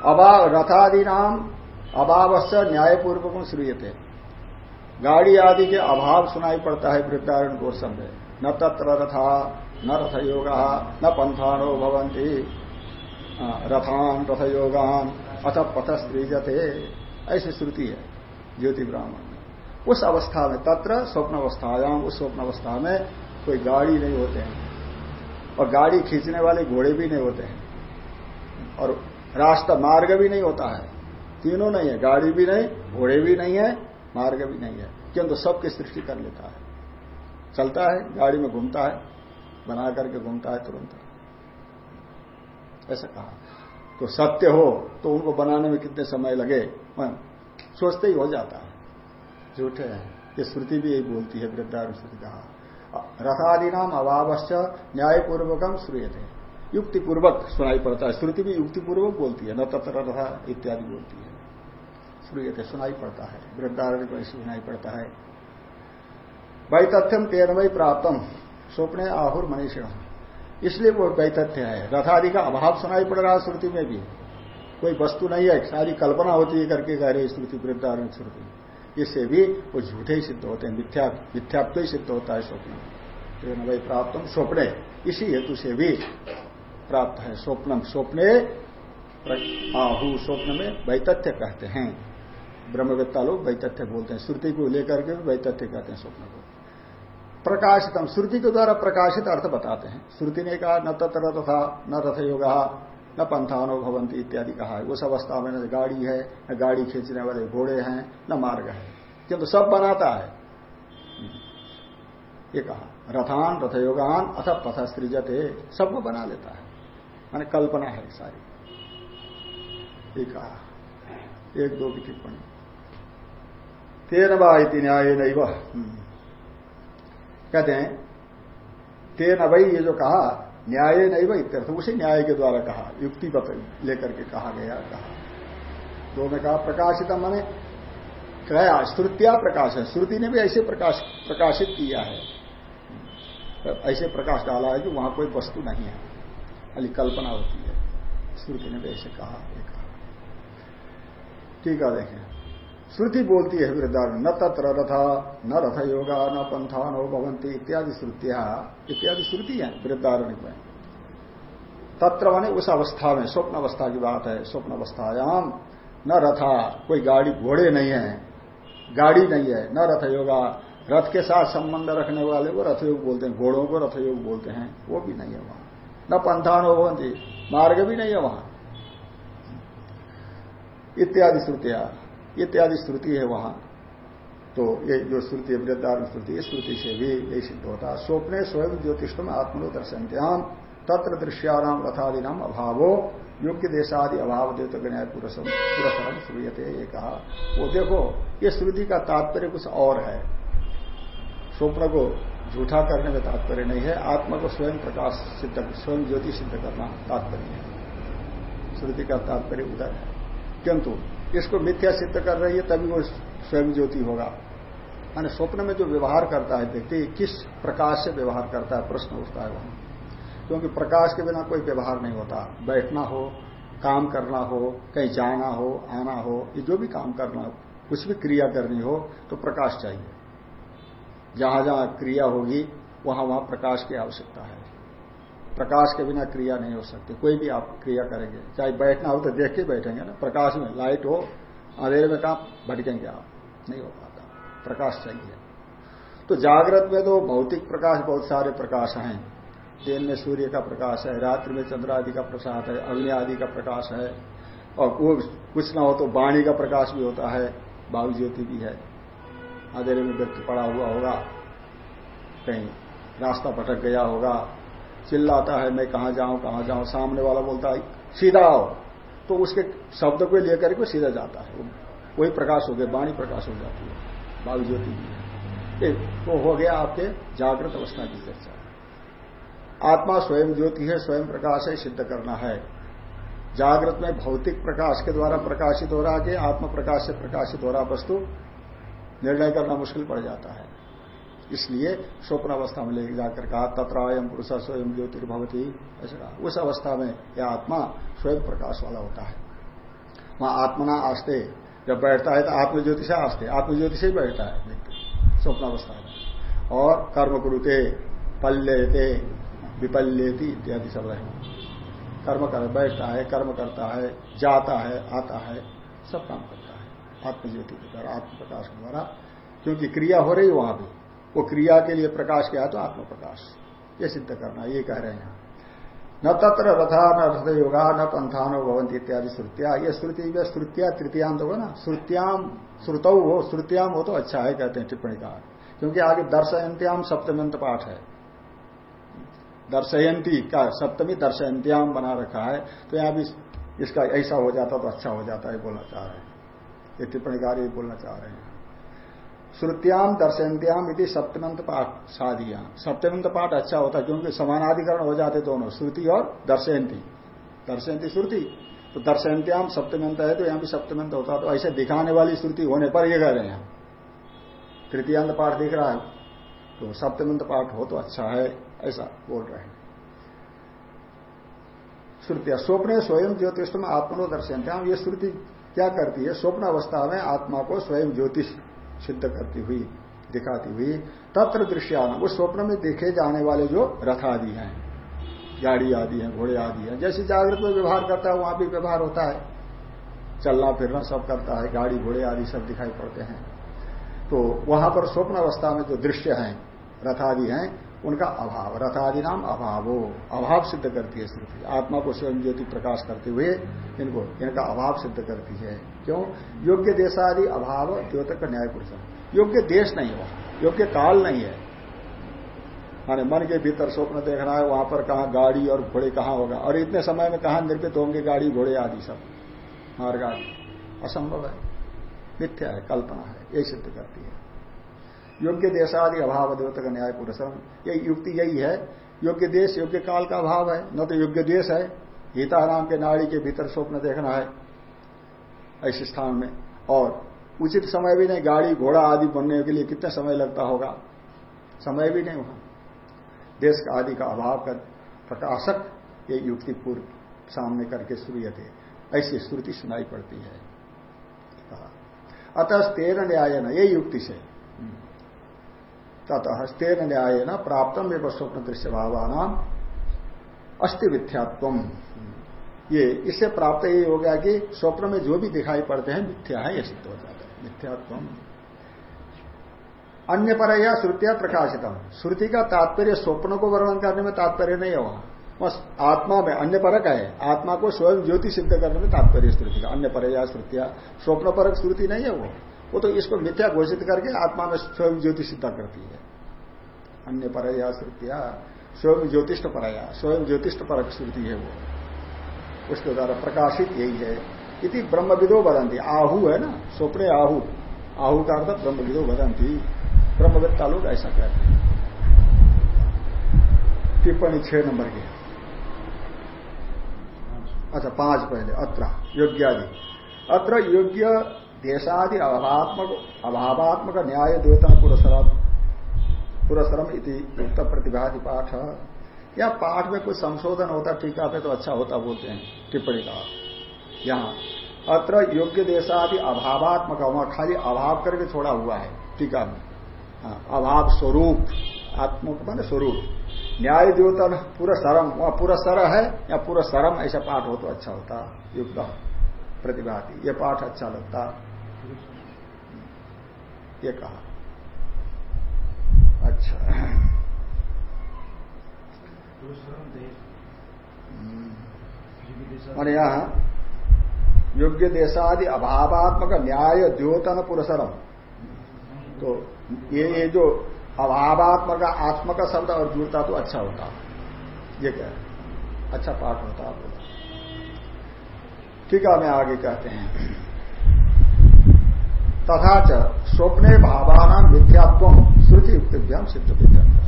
अभाव रथादि नाम अभावश्च न्यायपूर्वक श्रूयते। गाड़ी आदि के अभाव सुनाई पड़ता है वृद्धारण गोस्म में न तत्र रथा, न रथ योगा न पंथानो भवंती रथान रथ योगान अथ पथ स्त्रीजते ऐसी श्रुति है ज्योति ब्राह्मण में। उस अवस्था में, तत्र स्वप्न अवस्थायाम उस स्वप्न अवस्था में कोई गाड़ी नहीं होते हैं। और गाड़ी खींचने वाले घोड़े भी नहीं होते हैं। और रास्ता मार्ग भी नहीं होता है। तीनों नहीं है, गाड़ी भी नहीं, घोड़े भी नहीं है मार्ग भी नहीं है किंतु सबकी सृष्टि कर लेता है। चलता है गाड़ी में घूमता है बना करके घूमता है तुरंत। ऐसा कहा। तो सत्य हो तो उनको बनाने में कितने समय लगे? सोचते ही हो जाता है। झूठे हैं। ये श्रुति भी यही बोलती है वृद्धारण श्रुति कहा रथादि नाम अभावश्च न्यायपूर्वकम श्रूय थे युक्तिपूर्वक सुनाई पड़ता है। श्रुति भी युक्तिपूर्वक बोलती है न तत्र रथा इत्यादि बोलती है। श्रूय थे सुनाई पड़ता है वृद्धारण को सुनाई पड़ता है। वैतथ्यम तेरमय प्राप्तम स्वप्ने आहुर मनीषण। इसलिए वो वैतथ्य है। रथादि का अभाव सुनाई पड़ रहा है श्रुति में भी। कोई वस्तु नहीं है, सारी कल्पना होती है करके कह रही श्रुति वृद्धारण श्रुति। इससे भी वो झूठे ही सिद्ध होते हैं, मिथ्या ही सिद्ध होता है स्वप्न। तेन भाई प्राप्त, स्वप्ने। इसी हेतु से भी प्राप्त है स्वप्नम। स्वप्ने आहु, स्वप्न में वैतथ्य कहते हैं। ब्रह्मवेत्ता लोग वैतथ्य बोलते हैं, श्रुति को लेकर के वैतथ्य कहते हैं स्वप्न को। प्रकाशितम, श्रुति के द्वारा प्रकाशित अर्थ बताते हैं। श्रुति ने कहा, न तत्र रथ था न रथ योगा, न पंथानो भवंती इत्यादि कहा है। उस अवस्था में न गाड़ी है, न गाड़ी खींचने वाले घोड़े हैं, न मार्ग है। किंतु सब बनाता है। ये कहा, रथान रथ योगान अथ पथ सृजते सबको बना लेता है। माने कल्पना है सारी। ये कहा, एक दो की टिप्पणी। तेन वाइति न्याय नहीं वह कहते हैं तेन अवई ये जो कहा न्याय नहीं वही इत्यर्थ उसी न्याय के द्वारा कहा युक्ति लेकर के कहा गया कहा। दो में कहा प्रकाशित मैंने कहा श्रुतिया प्रकाश है। श्रुति ने भी ऐसे प्रकाश प्रकाशित किया है। ऐसे प्रकाश डाला है कि वहाँ कोई वस्तु नहीं है। अली कल्पना होती है। श्रुति ने भी ऐसे कहा। ठीक है देखें। श्रुति बोलती है वृद्धारण न तत्र रथ, न रथ योगा न पंथान हो भवंती इत्यादि श्रुतिया, इत्यादि श्रुति है वृद्धारण में। तत्र माने उस अवस्था में, स्वप्न अवस्था की बात है, स्वप्न अवस्थायाम, न रथा, कोई गाड़ी घोड़े नहीं है, गाड़ी नहीं है, न रथ योगा रथ के साथ संबंध रखने वाले को रथयोग बोलते हैं, घोड़ों को रथयोग बोलते हैं, वो भी नहीं है वहाँ। न पंथान हो भवंती मार्ग भी नहीं है वहाँ। इत्यादि श्रुतिया। इत्यादि श्रुति है वहाँ। तो ये जो श्रुति वृद्धारण श्रुति, इस श्रुति से भी यही सिद्ध होता है। स्वप्ने स्वयं ज्योतिषम आत्मनो दर्शनत्याम तत्र दृश्याराम रथादि नाम अभावो, योग्य देशादि अभाव देते न्याय पुरस्म श्रूयते ये कहा वो देखो, ये श्रुति का तात्पर्य कुछ और है। स्वप्न को झूठा करने में तात्पर्य नहीं है, आत्मा को स्वयं प्रकाश सिद्ध स्वयं ज्योति सिद्ध करना तात्पर्य है। श्रुति का तात्पर्य उधर है। किंतु इसको मिथ्या सिद्ध कर रही है, तभी वो स्वयं ज्योति होगा। माने स्वप्न में जो व्यवहार करता है व्यक्ति किस प्रकाश से व्यवहार करता है, प्रश्न उठता है वहाँ। क्योंकि प्रकाश के बिना कोई व्यवहार नहीं होता। बैठना हो, काम करना हो, कहीं जाना हो, आना हो, ये जो भी काम करना हो, कुछ भी क्रिया करनी हो तो प्रकाश चाहिए। जहाँ जहाँ क्रिया होगी, वहाँ वहाँ प्रकाश की आवश्यकता है। प्रकाश के बिना क्रिया नहीं हो सकती। कोई भी आप क्रिया करेंगे, चाहे बैठना हो तो देख के बैठेंगे ना। प्रकाश में लाइट हो, अंधेरे में कहा भटकेंगे आप? नहीं हो पाता। प्रकाश चाहिए। तो जागृत में तो भौतिक प्रकाश, बहुत सारे प्रकाश हैं। दिन में सूर्य का प्रकाश है, रात्रि में चंद्र आदि का प्रकाश है, अग्नि आदि का प्रकाश है। और वो कुछ ना हो तो वाणी का प्रकाश भी होता है, बाबू ज्योति भी है। अंधेरे में व्यक्ति पड़ा हुआ होगा, कहीं रास्ता भटक गया होगा चिल्लाता है, मैं कहा जाऊँ, कहाँ जाऊँ? सामने वाला बोलता है, सीधा आओ। तो उसके शब्द को लेकर के सीधा जाता है। वही प्रकाश हो गया, वाणी प्रकाश हो जाती है वायु ज्योति भी है तो हो गया आपके जागृत अवस्था की चर्चा। आत्मा स्वयं ज्योति है, स्वयं प्रकाश है, सिद्ध करना है। जागृत में भौतिक प्रकाश के द्वारा प्रकाशित हो रहा कि आत्म प्रकाश से प्रकाशित हो रहा वस्तु। निर्णय करना मुश्किल पड़ जाता है। इसलिए स्वप्न अवस्था में लेकर जाकर कहा तत्रायम पुरुष स्वयं ज्योतिर्भवती, ऐसा कहा। उस अवस्था में यह आत्मा स्वयं प्रकाश वाला होता है। वहाँ आत्मना आस्ते, जब बैठता है तो आत्मज्योति से आस्ते आत्मज्योति से ही बैठता है व्यक्ति स्वप्न अवस्था में। और कर्म गुरुते पल्लेते विपल्येती इत्यादि सब रहे। कर्म कर, बैठता है, कर्म करता है, जाता है, आता है, सब काम करता है, आत्मज्योति के द्वारा आत्म प्रकाश के द्वारा, क्योंकि क्रिया हो रही वहाँ भी। वो क्रिया के लिए प्रकाश क्या तो आत्म प्रकाश ये सिद्ध करना, ये कह रहे हैं। न तत्र रथा, न रथ योगा न पंथानो भवंती इत्यादि श्रुतिया। ये श्रुति में श्रुतिया, तृतीयांत होगा ना? श्रुत्याम श्रुतौ हो श्रुतियाम हो तो अच्छा है, कहते हैं टिप्पणी का। क्योंकि आगे दर्शयंत्याम सप्तमंत पाठ है। दर्शयंती का सप्तमी दर्शयंत्याम बना रखा है। तो यहाँ भी इसका ऐसा हो जाता तो अच्छा हो जाता है, बोलना चाह रहे हैं। ये टिप्पणीकार बोलना चाह रहे हैं। श्रुत्याम दर्शयंत्याम यदि सप्तमंत पाठ साधिया। सप्तमंत पाठ अच्छा होता क्योंकि समानाधिकरण हो जाते दोनों, श्रुति और दर्शयंती दर्शयंती श्रुति तो दर्शयंत्याम सप्तमंत है तो यहाँ भी सप्तमंत होता तो ऐसे दिखाने वाली श्रुति होने पर ये कह रहे हैं। तृतीयांत पाठ दिख रहा है तो सप्तमंत पाठ हो तो अच्छा है, ऐसा बोल रहे हैं। श्रुतिया, स्वप्न स्वयं ज्योतिष में आत्मनो दर्शयंत्याम ये श्रुति क्या करती है? स्वप्न अवस्था में आत्मा को स्वयं ज्योतिष सिद्ध करती हुई, दिखाती हुई, तत्र दृश्यान उस स्वप्न में देखे जाने वाले जो रथ आदि हैं, गाड़ी आदि है, घोड़े आदि है, जैसे जागृत में व्यवहार करता है, वहाँ भी व्यवहार होता है। चलना, फिरना सब करता है, गाड़ी, घोड़े आदि सब दिखाई पड़ते हैं। तो वहाँ पर स्वप्न अवस्था में जो दृश्य हैं, रथ आदि हैं उनका अभाव रथादि नाम अभावो, अभाव सिद्ध करती है स्थिति आत्मा को स्वयं ज्योति प्रकाश करते हुए इनको, इनका अभाव सिद्ध करती है। क्यों? योग्य देशादि अभाव द्योतक का न्याय पुरुष। योग्य देश नहीं हो, योग्य काल नहीं है। माने मन के भीतर स्वप्न देखना है, वहाँ पर कहा गाड़ी और घोड़े कहाँ होगा? और इतने समय में कहा निर्मित होंगे गाड़ी, घोड़े आदि सब? मार्ग असंभव है। मिथ्या है, कल्पना है। ये सिद्ध करती है। योग्य देशादि अभाव देवता का न्याय पुरुषम। ये युक्ति यही है। योग्य देश, योग्य काल का अभाव है। न तो योग्य देश है। गीता नाम के नाड़ी के भीतर स्वप्न देखना है ऐसे स्थान में। और उचित समय भी नहीं। गाड़ी, घोड़ा आदि बनने के लिए कितना समय लगता होगा? समय भी नहीं वहाँ। देश का आदि का अभाव का प्रकाशक ये युक्ति पूर्व सामने करके सूर्य थे। ऐसी श्रुति सुनाई पड़ती है। अतः तेरह न्याय न, ये युक्ति से। ततः स्तेन न्याय न प्राप्तम एवं स्वप्न दृश्य भावानाम अस्थि मिथ्यात्व ये, इससे प्राप्त ये हो गया कि स्वप्न में जो भी दिखाई पड़ते हैं, मिथ्या है, ये सिद्ध हो जाता है। मिथ्यात्व अन्य पर या श्रुतिया प्रकाशितम। श्रुति का तात्पर्य स्वप्न को वर्णन करने में तात्पर्य नहीं है वहाँ बस आत्मा में अन्य परक है। आत्मा को स्वयं ज्योति सिद्ध करने में तात्पर्य श्रुति का। अन्य पर श्रुतिया। स्वप्न परक श्रुति नहीं है वो। वो तो इसको मिथ्या घोषित करके आत्मा में स्वयं ज्योति सिद्ध करती है। अन्य परया श्रुतिया, स्वयं ज्योतिष परया, स्वयं ज्योतिष परक श्रुति है वो। उसके द्वारा प्रकाशित यही है। इति ब्रह्मविदो बदंती आहु है ना? स्वप्ने आहु। आहु का अर्थ ब्रह्मविदो बदंती ब्रह्मविद्ता लोग ऐसा कहते हैं। टिप्पणी छह नंबर की अच्छा पाँच पहले। अत्र, योग्यादि। अत्र योग्य देशादि अभावात्मक अभावात्मक न्याय द्योतन पुरस्कार पुरस्करम इति युक्त प्रतिभादि पाठ या पाठ में कुछ संशोधन होता टीका पे तो अच्छा होता बोलते हैं टिप्पणी का। यहाँ अत्र योग्य देशादि अभावात्मक वहाँ खाली अभाव करके छोड़ा हुआ है टीका में। हाँ, अभाव स्वरूप आत्मक मान स्वरूप। न्याय द्योतन पूरा सरम वहाँ पूरा सर है या पूरा सरम ऐसा पाठ हो तो अच्छा होता युक्त प्रतिभा ये पाठ अच्छा लगता। ये कहा। अच्छा। और यहाँ योग्य देशादि अभावात्मक न्याय द्योतन पुरसरम। तो ये ये जो अभावात्मक आत्म का शब्द और जुड़ता तो अच्छा होता। ये क्या अच्छा पाठ होता। ठीक है मैं आगे कहते हैं। तथा च स्वप्ने भावाना मिथ्यात्व श्रुति युक्तिभ्याम सिद्ध विद्या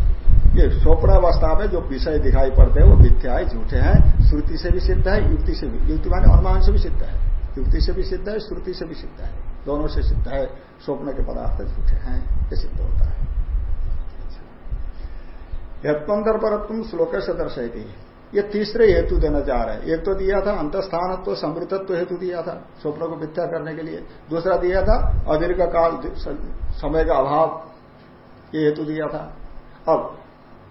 ये स्वप्न अवस्था में जो विषय दिखाई पड़ते हैं, वो मिथ्या है झूठे हैं। श्रुति से भी सिद्ध है, युक्ति से भी युक्ति माने अनुमान से भी सिद्ध है। युक्ति से भी सिद्ध है, श्रुति से भी सिद्ध है। दोनों से सिद्ध है, स्वप्न के पदार्थ झूठे हैं, ये सिद्ध होता है। यत्वंतर पर श्लोक से दर्शेगी ये तीसरे हेतु देना चाह रहे हैं। एक तो दिया था अंतस्थानत्व, समृद्धत्व तो हेतु दिया था स्वप्न को मिथ्या करने के लिए। दूसरा दिया था अदीर्घ काल, समय का अभाव, ये हेतु दिया था। अब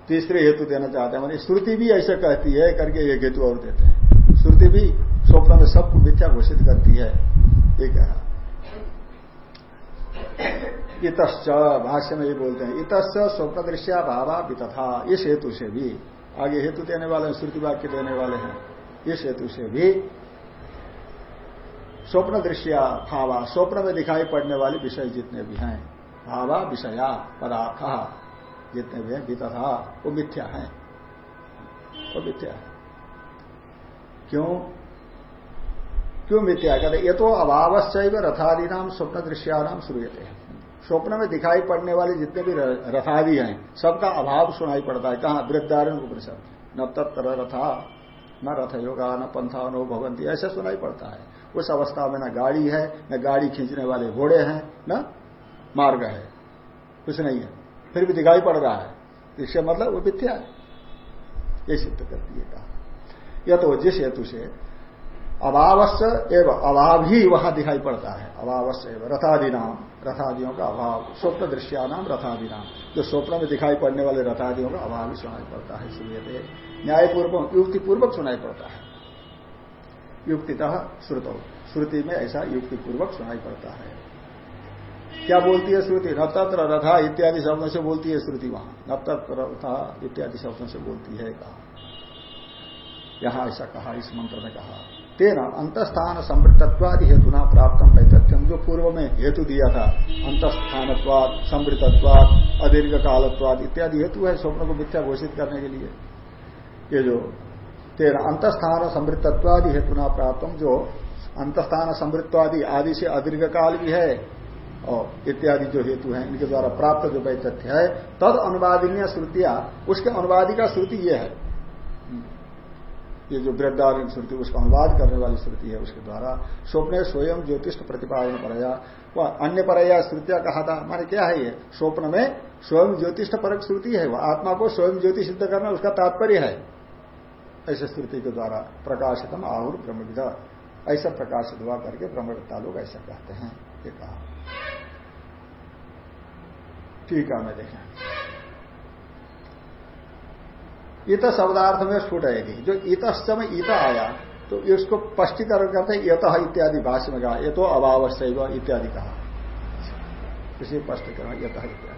तीसरे हेतु देना चाहते हैं। मैंने श्रुति भी ऐसे कहती है, करके एक हेतु और देते हैं। श्रुति भी स्वप्न में सबको मिथ्या घोषित करती है, ये कहा इतश्च, भाष्य में ये बोलते हैं, इतश्च स्वप्न दृश्या भावा वितथा इस हेतु से भी। आगे हेतु देने वाले हैं, श्रुति वाक्य देने वाले हैं। इस हेतु से भी स्वप्न दृश्या, भावा, स्वप्न में दिखाई पड़ने वाले विषय जितने भी हैं, भावा, विषया पदार्थ जितने भी हैं वितथा वो मिथ्या है। वो मिथ्या है। क्यों? क्यों मिथ्या? कहते ये तो अभावश्चैव रथादि नाम स्वप्न दृश्यानाम श्रूयते स्वप्न में दिखाई पड़ने वाले जितने भी रथादि हैं, सबका अभाव सुनाई पड़ता है। कहा? वृद्धारण उपनिषद। न तत्तर रथा, न रथ योगा न पंथा, नो भवंती, ऐसा सुनाई पड़ता है। उस अवस्था में न गाड़ी है, न गाड़ी खींचने वाले घोड़े हैं, न मार्ग है। कुछ नहीं है। फिर भी दिखाई पड़ रहा है। इससे मतलब वो मिथ्या है। ये सिद्ध करती है कहा। यह तो जिस हेतु से अभावश्य एवं अभाव ही वहाँ दिखाई पड़ता है। अभावश्य एवं रथादि नाम रथादियों का अभाव स्वप्न दृश्या नाम रथादि नाम जो स्वप्न में दिखाई पड़ने वाले रथादियों का अभाव ही सुनाई पड़ता है, इसलिए न्यायपूर्वक, युक्तिपूर्वक सुनाई पड़ता है। युक्तितः श्रुत। श्रुति में ऐसा युक्तिपूर्वक सुनाई पड़ता है। क्या बोलती है श्रुति? न रथा इत्यादि शब्दों से बोलती है श्रुति वहाँ। न रथा इत्यादि शब्दों से बोलती है कहा। यहाँ ऐसा कहा, इस मंत्र में कहा। तेना अंतस्थान समृद्धत्वादि हेतुना प्राप्त वैतथ्यम जो पूर्व में हेतु दिया था। अंतस्थानत्वाद समृद्धत्वाद अदीर्घ कालत्वाद इत्यादि हेतु है स्वप्न को मिथ्या घोषित करने के लिए। ये जो तेरा अंतस्थान समृद्धत्वादि हेतुना प्राप्त, जो अंतस्थान समृद्धवादि आदि से अदीर्घ काल भी है, और इत्यादि जो हेतु है, इनके द्वारा प्राप्त जो वैतथ्य है, तद अनुवादिन्य श्रुतियाँ, उसके अनुवादी का श्रुति ये है। ये जो वृद्धारण श्रुति उसका अनुवाद करने वाली श्रुति है, उसके द्वारा स्वप्न स्वयं ज्योतिष प्रतिपादन परया। वह अन्य परया श्रुतियाँ कहा था, माने क्या है ये? स्वप्न में स्वयं ज्योतिष परक श्रुति है, वह आत्मा को स्वयं ज्योति सिद्ध करना उसका तात्पर्य है। ऐसे श्रुति के द्वारा प्रकाशितम आहुर ब्रह्मविदा। ऐसा प्रकाशित हुआ करके ब्रह्मविद्ता लोग ऐसा कहते हैं, ये कहा। ठीक है, मैं देखें। इत शब्दार्थ में स्फुट आएगी जो इत में ईता आया तो इसको स्पष्टीकरण करते हैं, यत इत्यादि भाष्य में कहा ये तो अभाव शैव इत्यादि कहा। इसी स्पष्टीकरण, यत इत्यादि।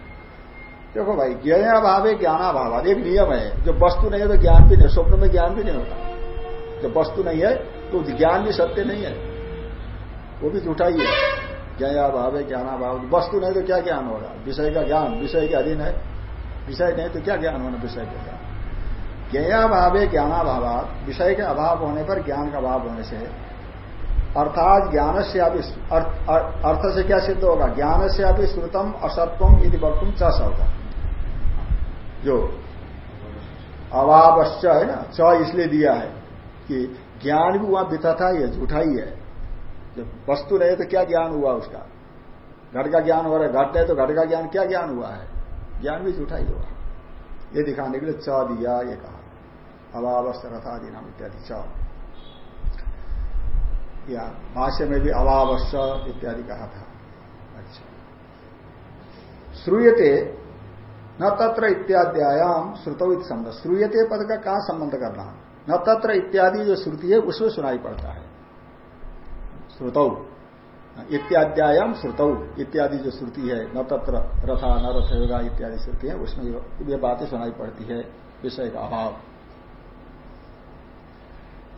देखो भाई, ज्ञानाभाव है ज्ञानाभाव एक नियम है। जो वस्तु नहीं है तो ज्ञान भी नहीं, स्वप्न में ज्ञान भी नहीं होता। जब वस्तु नहीं है तो ज्ञान भी सत्य नहीं है। वो भी झूठा ही है। ज्ञानाभाव है ज्ञानाभाव, वस्तु नहीं तो क्या ज्ञान होगा? विषय का ज्ञान, विषय के अधीन है। विषय नहीं तो क्या ज्ञान होना, विषय का ज्ञान? ज्ञाभाव ज्ञानाभाव विषय के अभाव होने पर ज्ञान का अभाव होने से। अर्थात ज्ञान से अभी अर्थ से क्या सिद्ध होगा? ज्ञान से अभी श्रुतम, असत्वम यदि वक्तुम च होगा जो अभावश्च है ना? च इसलिए दिया है कि ज्ञान भी वहाँ बिता था यह झूठा ही। है जब वस्तु रहे तो क्या ज्ञान हुआ उसका? घट का ज्ञान हो रहा है, घट है तो घट का ज्ञान, क्या ज्ञान हुआ है? ज्ञान भी झूठा ही। हुआ ये दिखाने के लिए च दिया, ये कहा। अभावस्थ रथादि नाम इत्यादि। च या भाष्य में भी अभावश्च इत्यादि कहा था। अच्छा। श्रूयते न तत्र इत्याद्यायाम श्रुतो संबंध श्रूयते पद का कहा संबंध करना? न तत्र इत्यादि जो श्रुति है, उसमें सुनाई पड़ता है। श्रुतौ। इत्याद्यायाम श्रुतौ। इत्यादि जो श्रुति है, न तत्र रथा, न रथ योगा इत्यादि श्रुति है, उसमें ये बातें सुनाई पड़ती है। विषय का अभाव।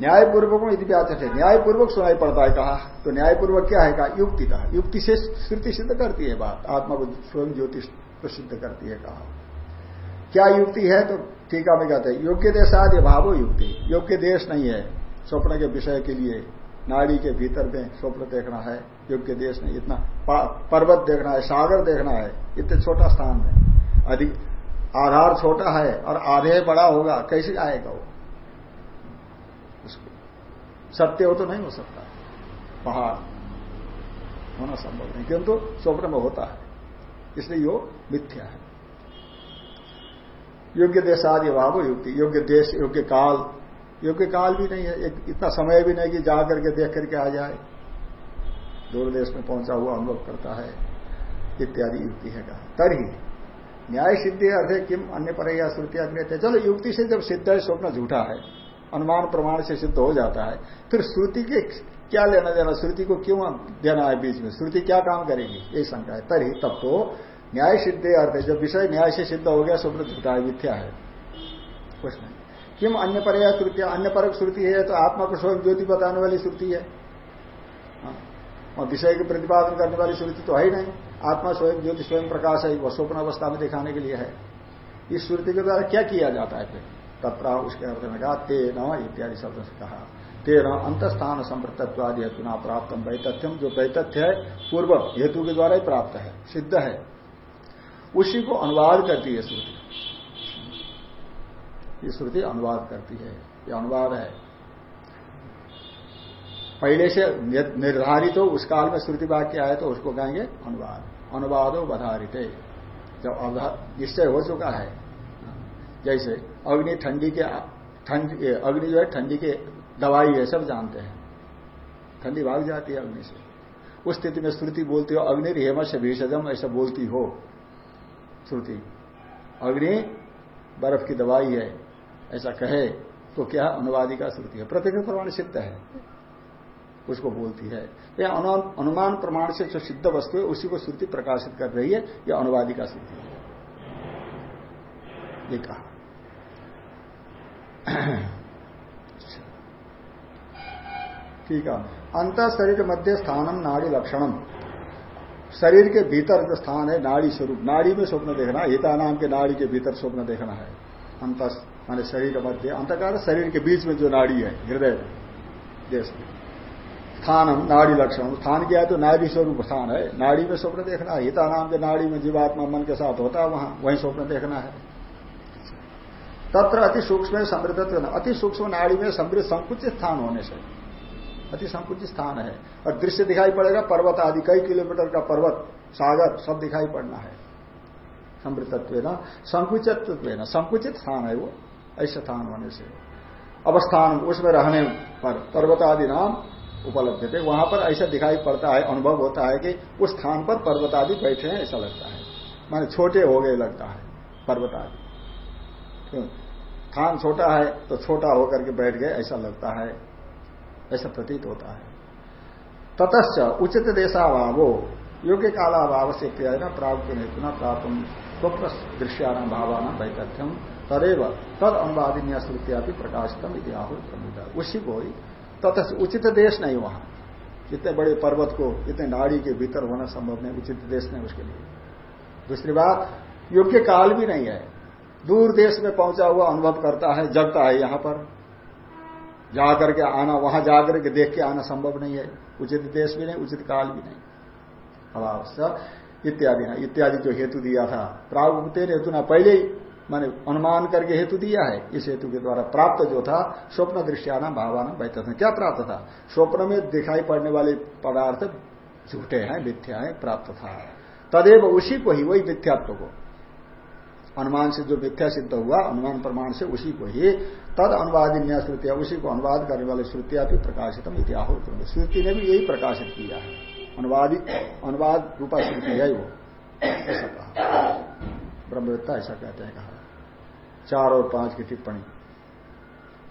न्यायपूर्वक इतिव्याचक है न्यायपूर्वक सुनाई पड़ता है कहा तो न्यायपूर्वक क्या है कहा, युक्ति का युक्ति से श्रुति सिद्ध करती है बात, आत्मा को स्वयं ज्योतिष को सिद्ध करती है कहा। क्या युक्ति है? तो टीका में कहते हैं, योग्य देशाद ये भावो युक्ति। योग्य देश नहीं है, स्वप्न के विषय के लिए, नाड़ी के भीतर में स्वप्न देखना है, योग्य देश नहीं, इतना पर्वत देखना है, सागर देखना है, इतने छोटा स्थान में। अधिक, आधार छोटा है और आधे बड़ा होगा, कैसे आएगा वो? सत्य हो तो नहीं हो सकता। पहाड़। होना संभव नहीं। किंतु स्वप्न में होता है। इसलिए यो मिथ्या है। योग्य देश आदि भाव युक्ति। योग्य देश, योग्य काल। योग्य काल भी नहीं है। एक इतना समय भी नहीं कि जा करके देख करके आ जाए। दूर देश में पहुँचा हुआ अनुभव करता है। इत्यादि युक्ति है कहा। तरी न्याय सिद्धि अर्थ है किम अन्य पर श्रुति अग्रह चलो युक्ति से जब सिद्ध है, स्वप्न झूठा है। अनुमान प्रमाण से सिद्ध हो जाता है। फिर श्रुति के क्या लेना देना, श्रुति को क्यों देना है बीच में? श्रुति क्या काम करेगी? यही शंका है। तरी तब तो न्याय सिद्ध अर्थ जब विषय न्याय से सिद्ध हो गया झूठा है, मिथ्या है। कुछ नहीं। किम अन्य पर श्रुति? अन्य परक श्रुति है तो आत्मा को स्वयं ज्योति बताने वाली श्रुति है? हाँ। और विषय के प्रतिपादन करने वाली श्रुति तो है ही नहीं। आत्मा स्वयं ज्योति, स्वयं प्रकाश है वह स्वप्न अवस्था में दिखाने के लिए है। इस श्रुति के द्वारा क्या किया जाता है फिर? तत्रा उसके अर्थ में कहा ते न इत्यादि शब्द से कहा। तेरह अंतस्थान संप्रतत्वादि हेतु ना प्राप्त वैतथ्यम जो वैतथ्य है, पूर्व हेतु के द्वारा ही प्राप्त है, सिद्ध है। उसी को अनुवाद करती है श्रुति। ये श्रुति अनुवाद करती है, ये अनुवाद है। पहले से निर्धारित हो, उस काल में श्रुति वाक्य आए तो उसको कहेंगे अनुवाद। अनुवादो बधारित। जब निश्चय हो चुका है, जैसे अग्नि ठंडी के अग्नि जो है ठंडी के दवाई है, सब जानते हैं। ठंडी भाग जाती है अग्नि से। उस स्थिति में श्रुति बोलती हो, अग्नि हेम से भीषजम ऐसा बोलती हो। श्रुति। अग्नि बर्फ़ की दवाई है, ऐसा कहे तो क्या अनुवादी का श्रुति है? प्रत्यक्ष प्रमाण सिद्ध है। उसको बोलती है। यह अनुमान प्रमाण से जो सिद्ध वस्तु है, उसी को श्रुति प्रकाशित कर रही है, यह अनुवादी का श्रुति है। ये कहा। ठीक है। अंत शरीर मध्य स्थानम नाड़ी लक्षणम। शरीर के भीतर जो स्थान है, नाड़ी स्वरूप। नाड़ी में स्वप्न देखना, हिता नाम के नाड़ी के भीतर स्वप्न देखना है। अंत माने शरीर मध्य, अंतकार शरीर के बीच में जो नाड़ी है, हृदय, देश में। स्थानम, नाड़ी लक्षण स्थान क्या है तो नाड़ी स्वरूप स्थान है। नाड़ी में स्वप्न देखना है हिता नाम के नाड़ी में जीवात्मा मन के साथ होता है, वहाँ वही स्वप्न देखना है। तत्र अति सूक्ष्म समृद्धत्व अति सूक्ष्म नाड़ी में समृद्ध संकुचित स्थान होने से। अति संकुचित स्थान है। और दृश्य दिखाई पड़ेगा, पर्वत आदि, कई किलोमीटर का पर्वत, सागर, सब दिखाई पड़ना है। समृद्धत्व न संकुचित्व न संकुचित स्थान है वो, ऐसे स्थान होने से। अवस्थान, उसमें रहने पर पर्वत आदि नाम उपलब्ध थे। वहाँ पर ऐसा दिखाई पड़ता है, अनुभव होता है कि उस स्थान पर पर्वत आदि बैठे हैं, ऐसा लगता है। माने छोटे हो गए लगता है, पर्वत आदि। क्यों? स्थान छोटा है तो छोटा होकर के बैठ गए, ऐसा लगता है, ऐसा प्रतीत होता है। ततश्च उचित देशाभावो, योग्य कालाभाव से क्रिया न प्राप्त हेतु न प्राप्त स्वप्न दृश्याना भावाना वैतथ्यम तदेव तद अनुवादिन्या श्रुतिया भी प्रकाशितम इतिहास उसी को ही उचित देश नहीं वहाँ। इतने बड़े पर्वत को इतने नाड़ी के भीतर होना संभव नहीं, उचित देश नहीं उसके लिए। दूसरी बात, योग्य काल भी नहीं है। दूर देश में पहुँचा हुआ अनुभव करता है, जगता है यहाँ पर। जाकर के आना, वहाँ जाकर के देख के आना संभव नहीं है। उचित देश भी नहीं, उचित काल भी नहीं। अभाव इत्यादि ना इत्यादि जो हेतु दिया था प्रागुप्ते हेतु ना, पहले ही मैंने अनुमान करके हेतु दिया है। इस हेतु के द्वारा प्राप्त जो था, स्वप्न दृश्याना भावाना बैठा था। क्या प्राप्त था? स्वप्न में दिखाई पड़ने वाले पदार्थ झूठे हैं, मिथ्या है, प्राप्त था। तदेव उसी को ही, वही मिथ्यात्व को। अनुमान से जो मिथ्या सिद्ध हुआ अनुमान प्रमाण से उसी को ही तद अनुवादी न्याय श्रुतिया, उसी को अनुवाद करने वाले श्रुतिया भी प्रकाशित इतिहास श्रुति ने भी यही प्रकाशित किया है। अनुवादी अनुवाद रूपा श्रुति है वो। ऐसा कहा। ब्रह्मविद्ता ऐसा कहते हैं, कहा। चार और पाँच की टिप्पणी।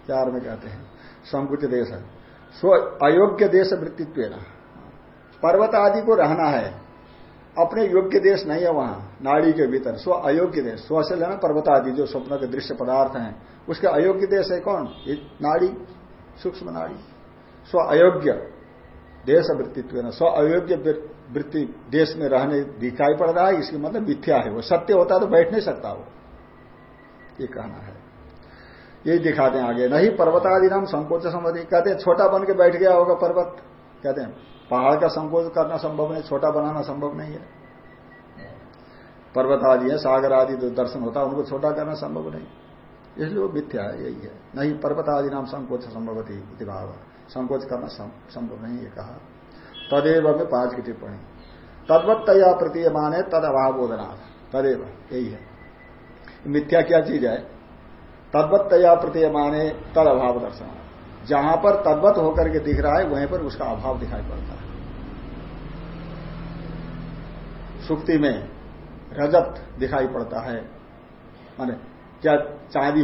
चार में कहते हैं, संकुच देश। स्व अयोग्य देश वृत्तित्व पर्वत आदि को रहना है। अपने योग्य देश नहीं है वहाँ, नाड़ी के भीतर, स्व अयोग्य देश स्व से लेना पर्वत आदि जो स्वप्न के दृश्य पदार्थ हैं, उसके अयोग्य देश है कौन? नाड़ी, सूक्ष्म नाड़ी। स्व अयोग्य देश वृत्तित्व स्व अयोग्य वृत्ति देश में रहने दिखाई पड़ रहा है, इसकी मतलब मिथ्या है वो। सत्य होता तो बैठ नहीं सकता वो। ये कहना है। यही दिखाते हैं आगे, नहीं पर्वतादि नाम संकोच संबंधी कहते हैं, छोटा बन के बैठ गया होगा पर्वत, कहते हैं। पहाड़ का संकोच करना संभव नहीं, छोटा बनाना संभव नहीं है। पर्वत आदि है, सागर आदि जो दर्शन होता है, उनको छोटा करना संभव नहीं। इसलिए वो मिथ्या है, यही है। नहीं पर्वत आदि नाम संकोच संभवती भाव। संकोच करना संभव नहीं है कहा। तदेव में पाँच की टिप्पणी। तद्वत्तया प्रतीयमान है तद अभाव तदेव, यही है। मिथ्या क्या चीज़ है? तद्वत्तया प्रतीयमान है तद अभाव दर्शन जहाँ पर तद्वत होकर के दिख रहा है, वहीं पर उसका अभाव दिखाई पड़ता है। सुक्ति में रजत दिखाई पड़ता है। माने, क्या चांदी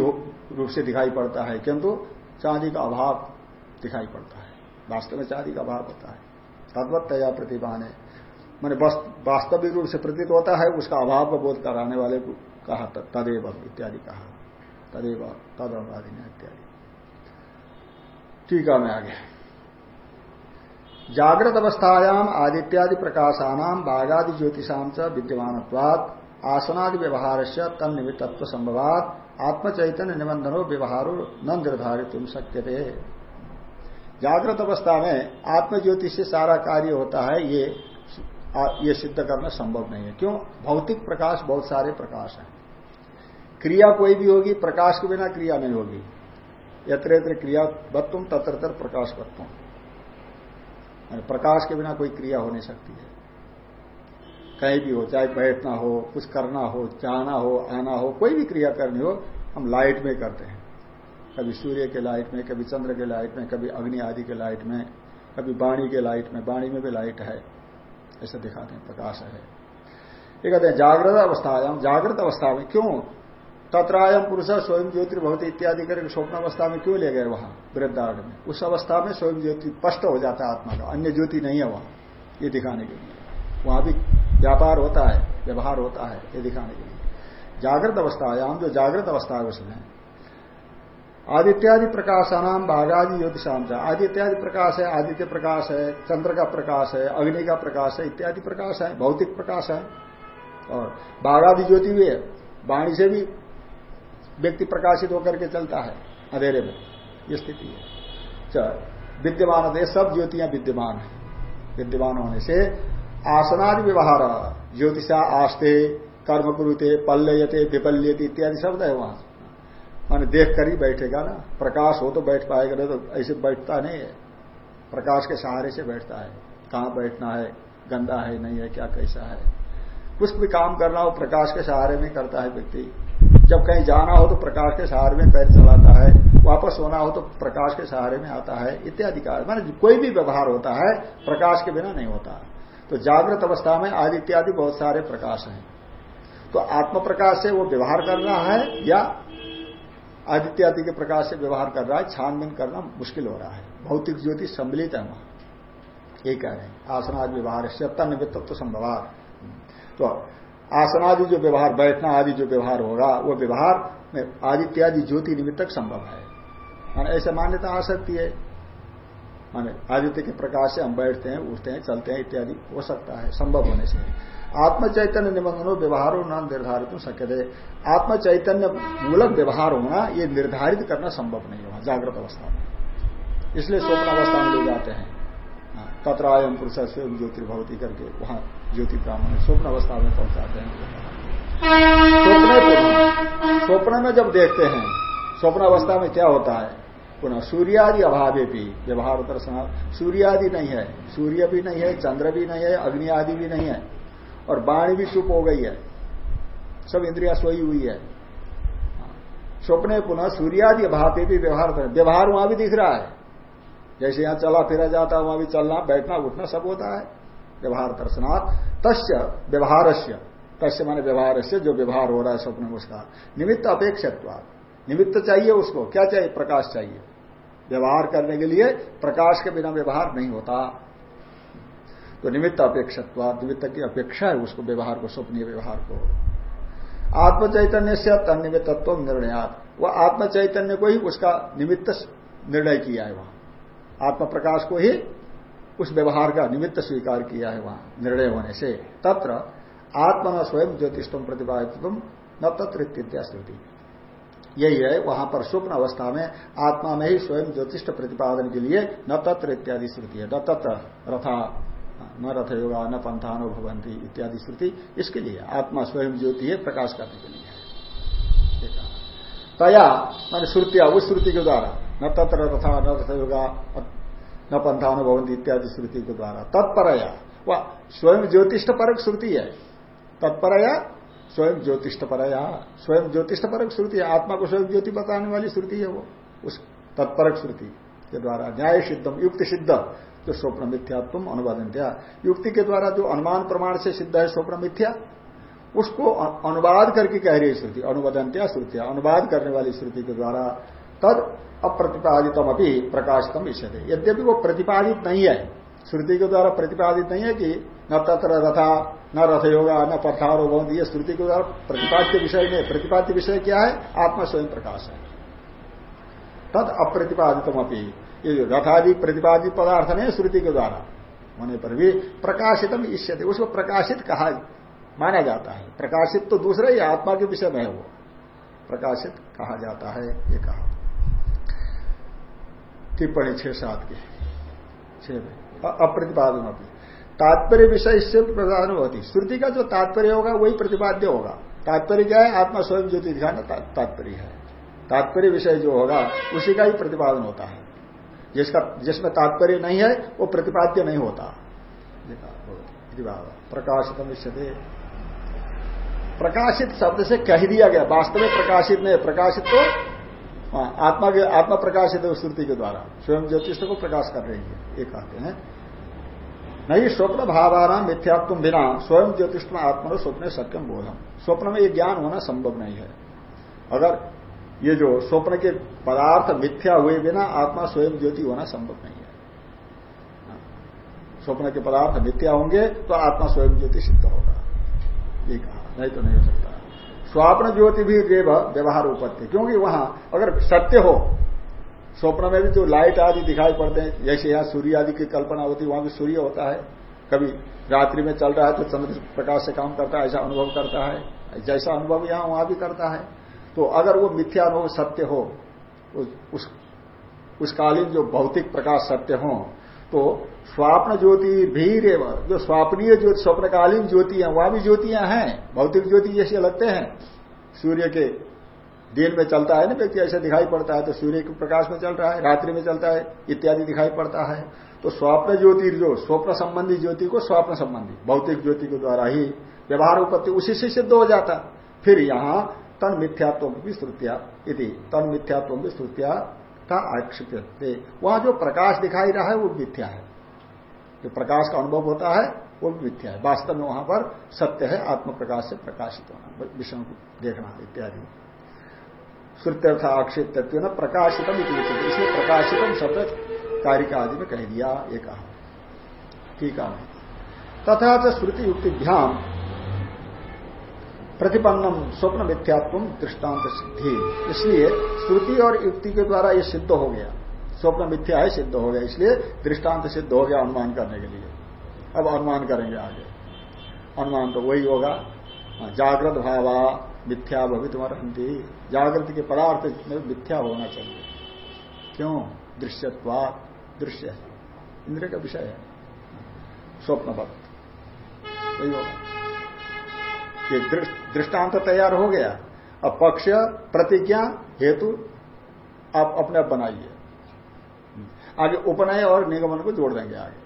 रूप से दिखाई पड़ता है, किंतु चांदी का अभाव दिखाई पड़ता है। वास्तव में चांदी का अभाव होता है। तद्वत तया प्रतिभान है। मैंने वास्तविक रूप से प्रतीत होता है, उसका अभाव का बोध कराने वाले को कहा तदेव इत्यादि कहा। तदेव तद ने इत्यादि। है मैं आगे जागृत अवस्थायाम, आदित्यादि प्रकाशानाम, बाघादि ज्योतिषाम च विद्यमान आसनादि व्यवहार से तन निमित्तत्व संभवात, आत्मचैतन्य निबंधनो व्यवहारो न निर्धारित शक्य थे जागृत अवस्था में आत्मज्योति से सारा कार्य होता है, ये ये सिद्ध करना संभव नहीं है। क्यों? भौतिक प्रकाश बहुत सारे प्रकाश हैं। क्रिया कोई भी होगी, प्रकाश के बिना क्रिया नहीं होगी। यत्र यत्र क्रिया बत्तुम तत्र तत्र प्रकाश बत्तुम प्रकाश के बिना कोई क्रिया हो नहीं सकती है। कहीं भी हो, चाहे बैठना हो, कुछ करना हो, जाना हो, आना हो, कोई भी क्रिया करनी हो, हम लाइट में करते हैं। कभी सूर्य के लाइट में, कभी चंद्र के लाइट में, कभी अग्नि आदि के लाइट में, कभी वाणी के लाइट में, वाणी में भी लाइट है। ऐसा दिखाते हैं, प्रकाश है। ये कहते हैं, जागृत अवस्था हम जागृत अवस्था में क्यों? तत्रायम पुरुष स्वयं ज्योति ज्योतिर्भवती इत्यादि करके स्वप्न अवस्था में क्यों ले गए वहाँ? वृद्धार्ड में। उस अवस्था में स्वयं ज्योति स्पष्ट हो जाता है आत्मा का। अन्य ज्योति नहीं है वहाँ, ये दिखाने के लिए। वहाँ भी व्यापार होता है, व्यवहार होता है, ये दिखाने के लिए। जागृत अवस्थायाम जो जागृत अवस्था है उसमें। आदित्यादि प्रकाशानाम बाघादि ज्योतिषाम आदित्यादि प्रकाश है, आदित्य प्रकाश है, चंद्र का प्रकाश है, अग्नि का प्रकाश है, इत्यादि प्रकाश है, भौतिक प्रकाश है। और बाघादि ज्योति भी है। वाणी से भी व्यक्ति प्रकाशित होकर के चलता है, अंधेरे में। ये स्थिति है। विद्यमान है सब ज्योतियाँ विद्यमान है। विद्यमान होने से आसनादि व्यवहार, ज्योतिषा आस्ते, कर्म कुरुते, पल्लयते, विपल्यते इत्यादि शब्द है वहाँ माने देख कर ही बैठेगा ना। प्रकाश हो तो बैठ पाएगा, नहीं तो ऐसे बैठता नहीं है। प्रकाश के सहारे से बैठता है। कहाँ बैठना है? गंदा है, नहीं है, क्या कैसा है? कुछ भी काम करना हो, प्रकाश के सहारे में करता है व्यक्ति। जब कहीं जाना हो तो प्रकाश के सहारे में पैर चलाता है, वापस होना हो तो प्रकाश के सहारे में आता है, इत्यादि का। मान कोई भी व्यवहार होता है, प्रकाश के बिना नहीं होता। तो जागृत अवस्था में आदि इत्यादि बहुत सारे प्रकाश हैं। तो आत्म प्रकाश से वो व्यवहार कर रहा है या आदित्यादि के प्रकाश से व्यवहार कर रहा है, छानबीन करना मुश्किल हो रहा है। भौतिक ज्योति सम्मिलित है वहाँ। ये कह रहे हैं। आसनादि व्यवहार सत्ता निमित्त तो संभवार तो आसनादि जो व्यवहार बैठना आदि जो व्यवहार होगा वो व्यवहार में आदित्यादि ज्योति निमित्तक संभव है। माना ऐसे मान्यता आ सकती है। माने आदित्य के प्रकाश से हम बैठते हैं उठते हैं चलते हैं इत्यादि हो सकता है संभव होने से। आत्म चैतन्य निबंधनों व्यवहार न निर्धारित हो सके थे। आत्म चैतन्य मूलक व्यवहार होना ये निर्धारित करना संभव नहीं होगा जागृत अवस्था में। इसलिए स्वप्न अवस्था में ले जाते हाँ, तत्रायम पुरुष स्वयं ज्योतिर्भवती करके वहाँ ज्योति ब्राह्मण स्वप्न अवस्था में पहुंचाते हैं। स्वप्न स्वप्न में जब देखते हैं, स्वप्न अवस्था में क्या होता है? पुनः सूर्यादि अभावे भी व्यवहार दर्शन सूर्यादि नहीं है, सूर्य भी नहीं है, चंद्र भी नहीं है, अग्नि आदि भी नहीं है, और वाणी भी चुप हो गई है। सब इंद्रिया सोई हुई है। स्वप्ने पुनः सूर्यादि अभावे भी व्यवहार व्यवहार वहाँ भी दिख रहा है। जैसे यहाँ चला फिरा जाता है, वहाँ भी चलना, बैठना, उठना सब होता है। व्यवहार दर्शनाथ तस्य व्यवहार से तस्य माने व्यवहार से जो व्यवहार हो रहा है, स्वप्न में उसका निमित्त अपेक्षित्व निमित्त चाहिए उसको। क्या चाहिए? प्रकाश चाहिए। व्यवहार करने के लिए प्रकाश के बिना व्यवहार नहीं होता। तो निमित्त अपेक्षत्व निमित्त की अपेक्षा है उसको व्यवहार को, स्वप्नीय व्यवहार को। आत्म चैतन्य से तत्व निर्णयात। वह आत्मचैतन्य को ही उसका निमित्त निर्णय किया है वहाँ। आत्म प्रकाश को ही उस व्यवहार का निमित्त स्वीकार किया है वहाँ, निर्णय होने से। तत्र आत्मा स्वयं ज्योतिषम प्रतिपादित न तत्र इत्या यही है, वहाँ पर स्वप्न अवस्था में आत्मा में ही स्वयं ज्योतिष प्रतिपादन के लिए न तत्र इत्यादि श्रुति है। न तत्र रथा, न रथ योगा न पंथानो भवंती इत्यादि श्रुति इसके लिए आत्मा स्वयं ज्योति है, प्रकाश करने के लिए है। तया, मान श्रुतिया उस श्रुति के द्वारा। न तत्र रथा न रथ योगा न भवंती इत्यादि श्रुति के द्वारा। तत्परया। वह स्वयं ज्योतिष परक श्रुति है। तत्परया स्वयं ज्योतिष परया स्वयं ज्योतिष परक श्रुति है। आत्मा को स्वयं ज्योति बताने वाली श्रुति है वो। उस तत्परक श्रुति के द्वारा। न्याय सिद्धम, युक्ति सिद्ध जो स्वप्न मिथ्या, तुम अनुवादन युक्ति के द्वारा जो अनुमान प्रमाण से सिद्ध है स्वप्न मिथ्या, उसको अनुवाद करके कह रही है श्रुति। अनुवादंत्या श्रुति अनुवाद करने वाली श्रुति के द्वारा तद अप्रतिपादितम अभी प्रकाशितम इष्य यद्यपि वो प्रतिपादित नहीं है, श्रुति के द्वारा प्रतिपादित नहीं है कि न तत्र रथा, न रथ योगा न पथारो बहुत ये श्रुति के द्वारा प्रतिपाद्य विषय में प्रतिपाद्य विषय क्या है? आत्मा स्वयं प्रकाश है। तद अप्रतिपादितम अपनी ये रथादि प्रतिपादित पदार्थ नहीं श्रुति के द्वारा, होने पर भी प्रकाशितम इष्यते। उसको प्रकाशित कहा माना जाता है। प्रकाशित तो दूसरा ही आत्मा के विषय में है वो। प्रकाशित कहा जाता है, ये कहा। टिप्पणी, छह सात के। छह अप्रतिपादन अपनी तात्पर्य विषय इससे प्रधान होती। श्रुति का जो तात्पर्य होगा, वही प्रतिपाद्य होगा। तात्पर्य क्या है? आत्मा स्वयं ज्योति दिखाना तात्पर्य है। तात्पर्य विषय जो होगा, उसी का ही प्रतिपादन होता है। जिसका, जिसमें तात्पर्य नहीं है, वो प्रतिपाद्य नहीं होता। प्रकाशित प्रकाशित शब्द से कह दिया गया। वास्तव में प्रकाशित नहीं प्रकाशित तो हाँ, आत्मा के आत्मा प्रकाशित है श्रुति के द्वारा। स्वयं ज्योतिष को प्रकाश कर रही है ये कहते हैं। नहीं स्वप्न भावाना मिथ्यात्व बिना स्वयं ज्योतिष में आत्मा स्वप्न सत्यम बोधम। स्वप्न में ये ज्ञान होना संभव नहीं है। अगर ये जो स्वप्न के पदार्थ मिथ्या हुए बिना आत्मा स्वयं ज्योति होना संभव नहीं है। स्वप्न के पदार्थ मिथ्या होंगे तो आत्मा स्वयं ज्योति सिद्ध होगा। ये कहा नहीं तो नहीं हो सकता। स्वप्न ज्योति भी देव व्यवहार उपत्ति क्योंकि वहाँ अगर सत्य हो, स्वप्न में भी जो लाइट आदि दिखाई पड़ते हैं, जैसे यहाँ सूर्य आदि की कल्पना होती है, वहाँ भी सूर्य होता है। कभी रात्रि में चल रहा है तो चंद्र प्रकाश से काम करता है, ऐसा अनुभव करता है। जैसा अनुभव यहाँ, वहाँ भी करता है। तो अगर वो मिथ्या अनुभव सत्य हो उस उस कालीन जो भौतिक प्रकाश सत्य हो तो स्वाप्न ज्योति भी जो स्वाप्नीय ज्योति, स्वप्नकालीन ज्योति है, वहाँ भी ज्योतियाँ हैं। भौतिक ज्योति जैसे लगते हैं। सूर्य के दिन में चलता है ना व्यक्ति, ऐसा दिखाई पड़ता है तो सूर्य के प्रकाश में चल रहा है, रात्रि में चलता है, इत्यादि दिखाई पड़ता है। तो स्वप्न ज्योति जो स्वप्न संबंधी ज्योति को स्वप्न संबंधी भौतिक ज्योति के द्वारा ही व्यवहार उपत्ति उसी से सिद्ध हो जाता। फिर यहाँ तन मिथ्यात्व भी श्रुतिया यदि तन मिथ्यात्व भी श्रुतिया का आक्षिप्य वहाँ जो प्रकाश दिखाई रहा है, वो मिथ्या है। जो प्रकाश का अनुभव होता है, वो भी मिथ्या है। वास्तव में वहाँ पर सत्य है आत्म प्रकाश से प्रकाशित होना, विषयों को देखना इत्यादि। श्रुत्यर्थ आक्षेप तत्व न प्रकाशितम इसलिए प्रकाशितम शब्द कारिका आदि में कह दिया, ये कहा। ठीक है। तथा श्रुति युक्तिभ्याम प्रतिपन्नम स्वप्न मिथ्यात्व दृष्टांत सिद्धि इसलिए श्रुति और युक्ति के द्वारा ये सिद्ध हो गया। स्वप्न मिथ्या है, सिद्ध हो गया। इसलिए दृष्टांत सिद्ध हो गया अनुमान करने के लिए। अब अनुमान करेंगे आगे। अनुमान तो वही होगा। जागृत भावा मिथ्या भवित अर्हंती। जागृति के पदार्थ में मिथ्या होना चाहिए। क्यों? दृश्यत्वा दृश्य है। इंद्र का विषय है। स्वप्न भक्त यही होगा दृष्टांत तैयार हो गया। अब पक्ष, प्रतिज्ञा, हेतु आप अपने आप बनाइए। आगे उपनय और निगमन को जोड़ देंगे आगे।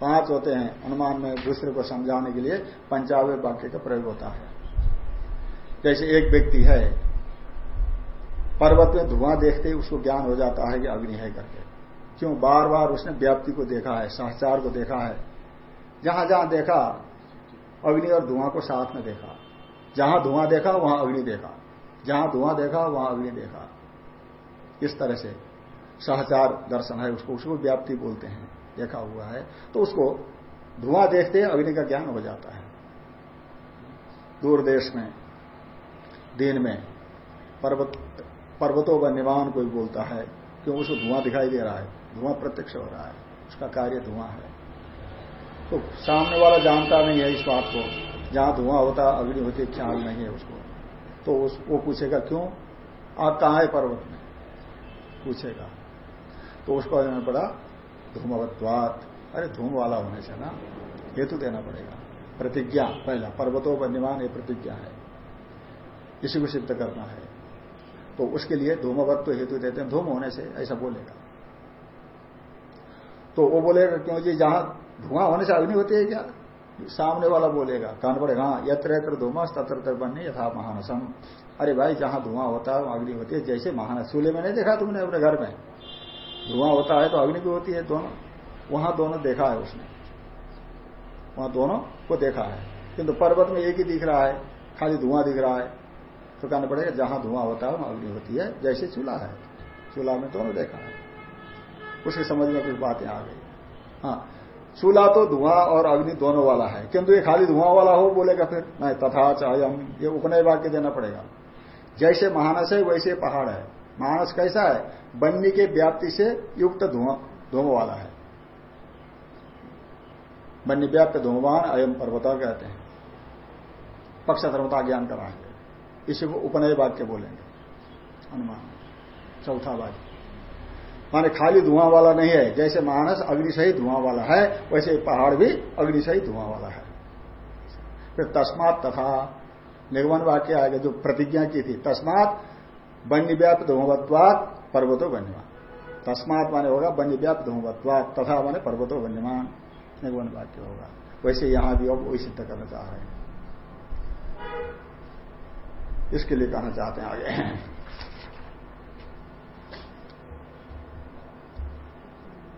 पाँच होते हैं अनुमान में दूसरे को समझाने के लिए पंचावे वाक्य का प्रयोग होता है। जैसे एक व्यक्ति है, पर्वत में धुआँ देखते ही उसको ज्ञान हो जाता है कि अग्नि है करके। क्यों? बार बार उसने व्याप्ति को देखा है सहचार को देखा है। जहाँ जहाँ देखा, अग्नि और धुआँ को साथ में देखा। जहाँ धुआँ देखा, वहाँ अग्नि देखा। जहाँ धुआँ देखा, वहाँ अग्नि देखा। इस तरह से। सहचार दर्शन है, उसको उसको व्याप्ति बोलते हैं, देखा हुआ है। तो उसको धुआँ देखते अग्नि का ज्ञान हो जाता है। दूर देश में, दिन में, पर्वत, पर्वतों व निवान कोई बोलता है, क्यों? उसको धुआँ दिखाई दे रहा है, धुआँ प्रत्यक्ष हो रहा है, उसका कार्य धुआँ है। तो सामने वाला जानता नहीं है इस बात को, जहाँ धुआँ होता, अग्नि होती, ख्याल नहीं है उसको। तो उस, वो पूछेगा, क्यों? आप कहा है पर्वत में? पूछेगा। तो उसको देना पड़ा धूमवत्वात। अरे धूम वाला होने से ना, हेतु देना पड़ेगा। प्रतिज्ञा, पहला, पर्वतों पर निमान ये प्रतिज्ञा है। इसी को सिद्ध करना है। तो उसके लिए धूमवत्व तो हेतु देते हैं। धूम होने से ऐसा बोलेगा। तो वो बोलेगा, क्यों जी, जहाँ धुआँ होने से अग्नि होती है क्या? सामने वाला बोलेगा, कान पड़े हाँ यत्र यत्र धूमस तत्र बनने यथा महानसम। अरे भाई, जहाँ धुआँ होता है अग्नि होती है। जैसे महानस चूल्हे में नहीं देखा तुमने अपने घर में? धुआँ होता है तो अग्नि भी होती है दोनों। वहाँ दोनों देखा है उसने। वहाँ दोनों को देखा है। किंतु पर्वत में एक ही दिख रहा है, खाली धुआँ दिख रहा है। तो कहना पड़ेगा, जहाँ धुआँ होता है, वहाँ अग्नि होती है, जैसे चूल्हा है। चूल्हा में दोनों देखा है। उसके समझ में कुछ बातें आ गई। हाँ चूल्हा तो धुआँ और अग्नि दोनों वाला है। किंतु ये खाली धुआँ वाला हो, बोलेगा फिर, नहीं, तथा चाहे हम ये उपनय वाक्य देना पड़ेगा। जैसे महानस है, वैसे पहाड़ है। महानस कैसा है? बन्नी के व्याप्ति से युक्त धुआँ धुआँ वाला है। बन्नी व्याप्त धूमवान अयम पर्वता कहते हैं। पक्ष धर्मता ज्ञान कराएँगे इसी को उपनय वाक्य बोलेंगे। अनुमान। चौथा वाक्य माने खाली धुआँ वाला नहीं है। जैसे मानस अग्नि सही धुआँ वाला है, वैसे पहाड़ भी अग्नि सही धुआँ वाला है। फिर तस्मात तथा। निगमन वाक्य आएगा जो प्रतिज्ञा की थी, तस्मात बन्य व्याप्त धूमवत्वात पर्वतो बन्यमान तस्मात माने होगा बन्य व्याप्त होगा तथा माने पर्वतो बन्यमान निगमन वाक्य होगा। वैसे यहाँ भी अब वही सिद्ध करना चाह रहे हैं। इसके लिए कहना चाहते हैं आगे।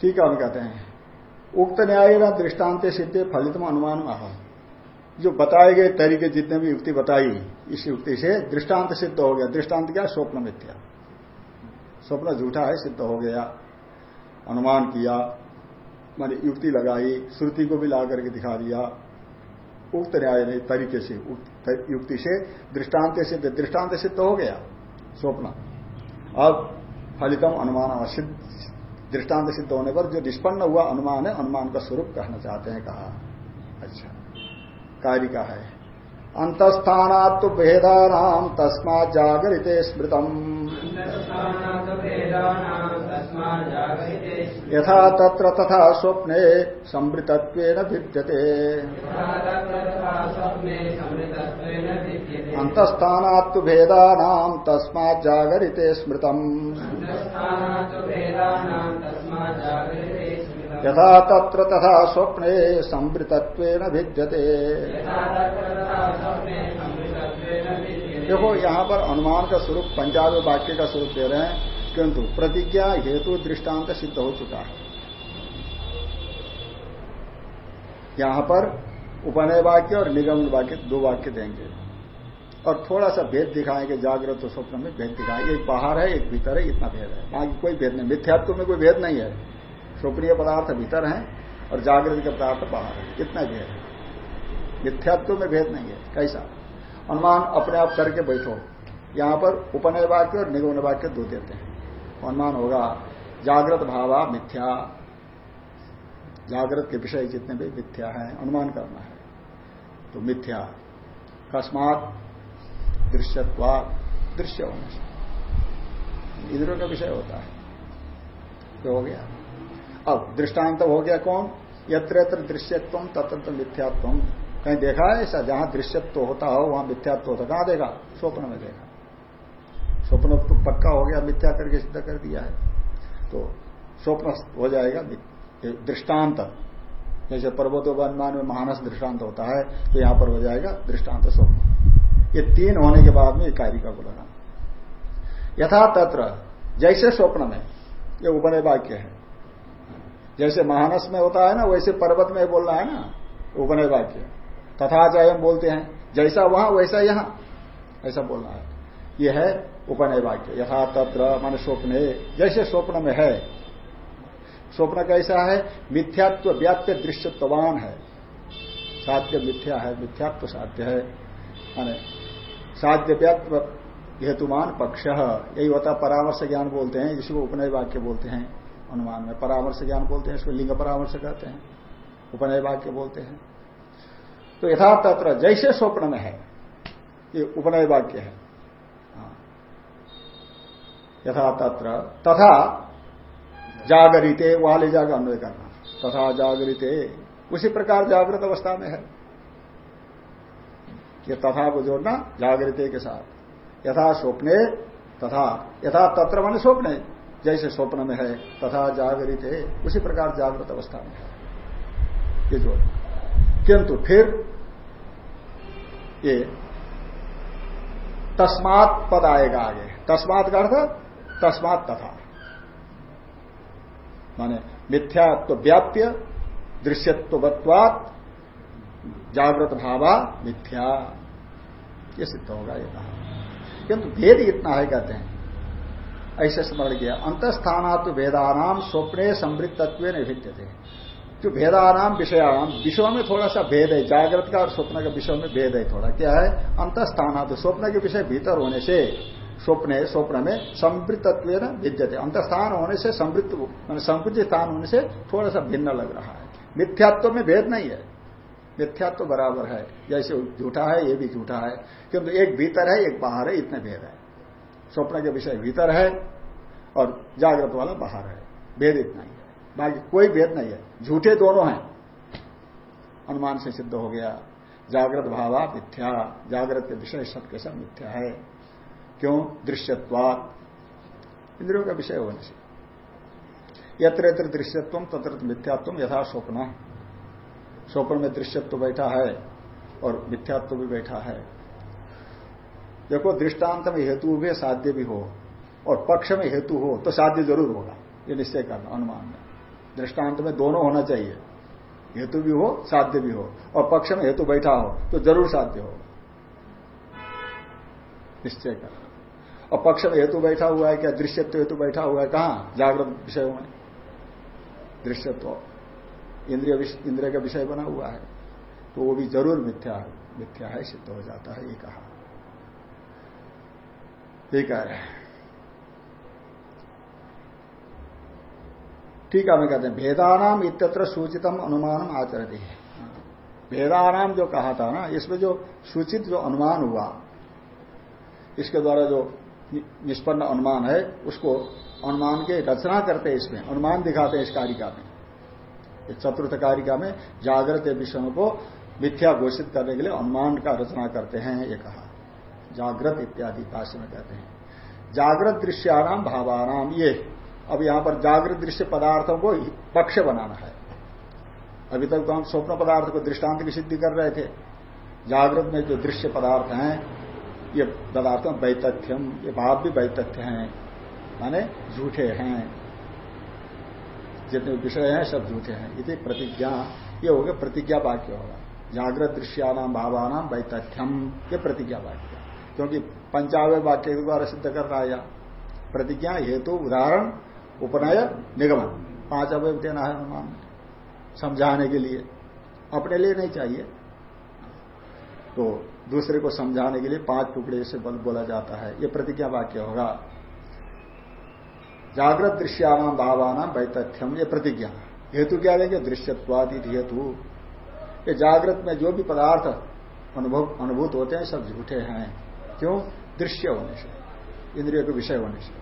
ठीक है, हम कहते हैं, उक्त न्याय न दृष्टांत सिद्धे फलितम अनुमान आह जो बताए गए तरीके जितने भी युक्ति बताई, इस युक्ति से दृष्टांत सिद्ध हो गया। दृष्टांत क्या? स्वप्न मिथ्या। स्वप्न झूठा है, सिद्ध हो गया। अनुमान किया, मैंने युक्ति लगाई, श्रुति को भी ला करके दिखा दिया। उक्त न्याय नहीं, तरीके से युक्ति से, दृष्टांत सिद्ध दृष्टांत सिद्ध हो गया, स्वप्न। अब फलितम अनुमान सिद्ध दृष्टांत सिद्ध होने पर जो निष्पन्न हुआ अनुमान है, अनुमान का स्वरूप कहना चाहते हैं, कहा। अच्छा कार्य का है। अंतस्थानात् भेदानाम तस्मा जागरित स्मृतम। यथा तत्र तथा स्वप्ने संवृतत्वेन भिद्यते। अंतस्थानात् भेदानाम तस्मा स्मृतम। यथा तत्र तथा स्वप्ने संवृतत्वेन भिद्यते। देखो, यहाँ पर अनुमान का स्वरूप पंजाब वाक्य का स्वरूप दे रहे हैं, किंतु प्रतिज्ञा हेतु दृष्टांत सिद्ध हो चुका है। यहाँ पर उपनय वाक्य और निगम वाक्य, दो वाक्य देंगे। और थोड़ा सा भेद दिखाएँगे, जागृत स्वप्न में भेद दिखाएँगे। एक बाहर है, एक भीतर है, इतना भेद है। बाकी कोई भेद नहीं, मिथ्यात्व में कोई भेद नहीं है। स्वप्रिय पदार्थ भीतर है और जागृत के पदार्थ बाहर है। कितना भेद है। मिथ्यात्व में भेद नहीं है। कैसा? अनुमान अपने आप करके बैठो। यहाँ पर उपनय वाक्य और निगमन वाक्य दो देते हैं। अनुमान होगा, जागृत भावा मिथ्या। जागृत के विषय जितने भी मिथ्या है, अनुमान करना है। तो मिथ्या अकस्मात दृश्यत्वा दृश्य होने से इधरों का विषय होता है। तो हो गया। अब दृष्टांत हो गया कौन? यत्र यत्र दृश्यत्व तत्र मिथ्यात्व। कहीं देखा है ऐसा? जहाँ दृश्यत्व होता हो, वहाँ मिथ्यात्व होता। कहाँ देखा? स्वप्न में देखा। स्वप्न तो पक्का हो गया, मिथ्या करके सिद्ध कर दिया है। तो स्वप्न हो जाएगा दृष्टांत। जैसे पर्वतों का अनुमान में महानस दृष्टांत होता है तो यहाँ पर हो जाएगा दृष्टांत स्वप्न। ये तीन होने के बाद में कार्य का बोलना यथा तत्र, जैसे स्वप्न में, ये उपनय वाक्य है। जैसे महानस में होता है ना, वैसे पर्वत में बोलना है ना उपनय वाक्य तथा जयम बोलते हैं, जैसा वहाँ, वैसा यहाँ। ऐसा बोलना है। यह है उपनय वाक्य यथा तत्र मन स्वप्न जैसे स्वप्न में है। स्वप्न कैसा है? मिथ्यात्व, व्याप्य दृश्यत्वान है। साध्य मिथ्या है, मिथ्यात्व साध्य है। माने साध्य व्याप्त हेतुमान पक्ष। यही होता परामर्श ज्ञान बोलते हैं जिसको उपनय वाक्य बोलते हैं? अनुमान में परामर्श ज्ञान बोलते हैं, इसको लिंग परामर्श कहते हैं, उपनय वाक्य बोलते हैं। तो यथार्थ तत्र जैसे स्वप्न में है, ये उपनय वाक्य है। यथा तत्र तथा जागरिते वाले जाकर अन्वय करना। तथा जागरिते, उसी प्रकार जागृत अवस्था में है। ये तथा को जोड़ना जागृति के साथ। यथा स्वप्ने तथा, यथा तत्र मान स्वप्न। जैसे स्वप्न में है, तथा जागृत है, उसी प्रकार जागृत अवस्था में है। ये जोड़ना किंतु फिर ये तस्मात पद आएगा आगे। तस्मात का अर्थ, तस्मात तथा। माने मिथ्यात्व व्याप्य दृश्यत्वत्वात जागृत भावा मिथ्या। ये सिद्ध होगा ये कहा। किंतु भेद इतना है, कहते हैं ऐसे स्मरण किया। अंतस्थानात् वेदानाम स्वप्ने समृद्धत्व निभिद्य थे जो भेदानाम विषयानाम विषयों में थोड़ा सा भेद है। जागृत का और स्वप्न के विषय में भेद है थोड़ा। क्या है? अंतस्थानात् स्वप्न के विषय भीतर होने से स्वप्न स्वप्न में समृद्धत्व विद्यते अंतस्थान होने से समृद्ध संकुचित स्थान होने से थोड़ा सा भिन्न लग रहा है। मिथ्यात्व में भेद नहीं है। मिथ्यात्व तो बराबर है। जैसे झूठा है, ये भी झूठा है। किंतु एक भीतर है, एक बाहर है, इतने भेद है। स्वप्न के विषय भीतर है और जागृत वाला बाहर है। भेद इतना ही है। बाकी कोई भेद नहीं है। झूठे दोनों हैं। अनुमान से सिद्ध हो गया। जागृत भावा मिथ्या। जागृत के विषय सब के सब मिथ्या है। क्यों? दृश्यत्वात। इंद्रियों का विषय होने से। यत्र यत्र दृश्यत्व तत्र मिथ्यात्व यथा स्वप्न। स्वप्न में दृश्यत्व बैठा है और मिथ्यात्व भी बैठा है। देखो दृष्टांत में हेतु भी साध्य भी हो, और पक्ष में हेतु हो तो साध्य ज़रूर होगा। ये निश्चय करना, अनुमान में। दृष्टांत में दोनों होना चाहिए। हेतु भी हो, साध्य भी हो, और पक्ष में हेतु बैठा हो तो ज़रूर साध्य हो। निश्चय करना। और पक्ष में हेतु बैठा हुआ है क्या? दृश्यत्व हेतु बैठा हुआ है कहाँ? जागृत विषयों में। दृश्यत्व। इंद्रिय इंद्रिय का विषय बना हुआ है। तो वो भी ज़रूर मिथ्या मिथ्या है, सिद्ध हो जाता है, ये कहा। ये कह रहे हैं। ठीक है मैं कहते हैं, भेदानाम इत्यत्र सूचितम अनुमानम आचरती। भेदानाम जो कहा था ना, इसमें जो सूचित जो अनुमान हुआ, इसके द्वारा जो निष्पन्न अनुमान है, उसको अनुमान के रचना करते हैं इसमें, अनुमान दिखाते हैं इस कारिका में। चतुर्थ कारिका में जागृत विषयों को मिथ्या घोषित करने के लिए अनुमान का रचना करते हैं, ये कहा। जागृत इत्यादि भाष्य में कहते हैं। जागृत दृश्याराम भावाराम ये, अब यहाँ पर जागृत दृश्य पदार्थों को पक्ष बनाना है। अभी तक तो हम स्वप्न पदार्थ को दृष्टांत की सिद्धि कर रहे थे। जागृत में जो दृश्य पदार्थ हैं, ये पदार्थ वैतथ्यम, ये भाव भी वैतथ्य हैं, माने झूठे हैं। जितने विषय हैं, सब झूठे हैं। इति प्रतिज्ञा, ये हो गया प्रतिज्ञा वाक्य होगा। जागृत दृश्यानाम भावानाम वैतथ्यम, ये प्रतिज्ञा वाक्य। क्योंकि पंचावय वाक्य के द्वारा सिद्ध कर रहा है प्रतिज्ञा, हेतु, उदाहरण, उपनय, निगमन। पाँच अवय देना है अनुमान समझाने के लिए। अपने लिए नहीं चाहिए। तो दूसरे को समझाने के लिए पाँच टुकड़े से बल बोला जाता है। ये प्रतिज्ञा वाक्य होगा। जागृत दृश्यानाम भावानाम वैतथ्यम, ये प्रतिज्ञा। हेतु क्या देंगे? दृश्यत्वादि हेतु। ये जागृत में जो भी पदार्थ अनुभव, अनुभूत होते हैं, सब झूठे हैं। क्यों दृश्य होने से इंद्रियों के विषय होने से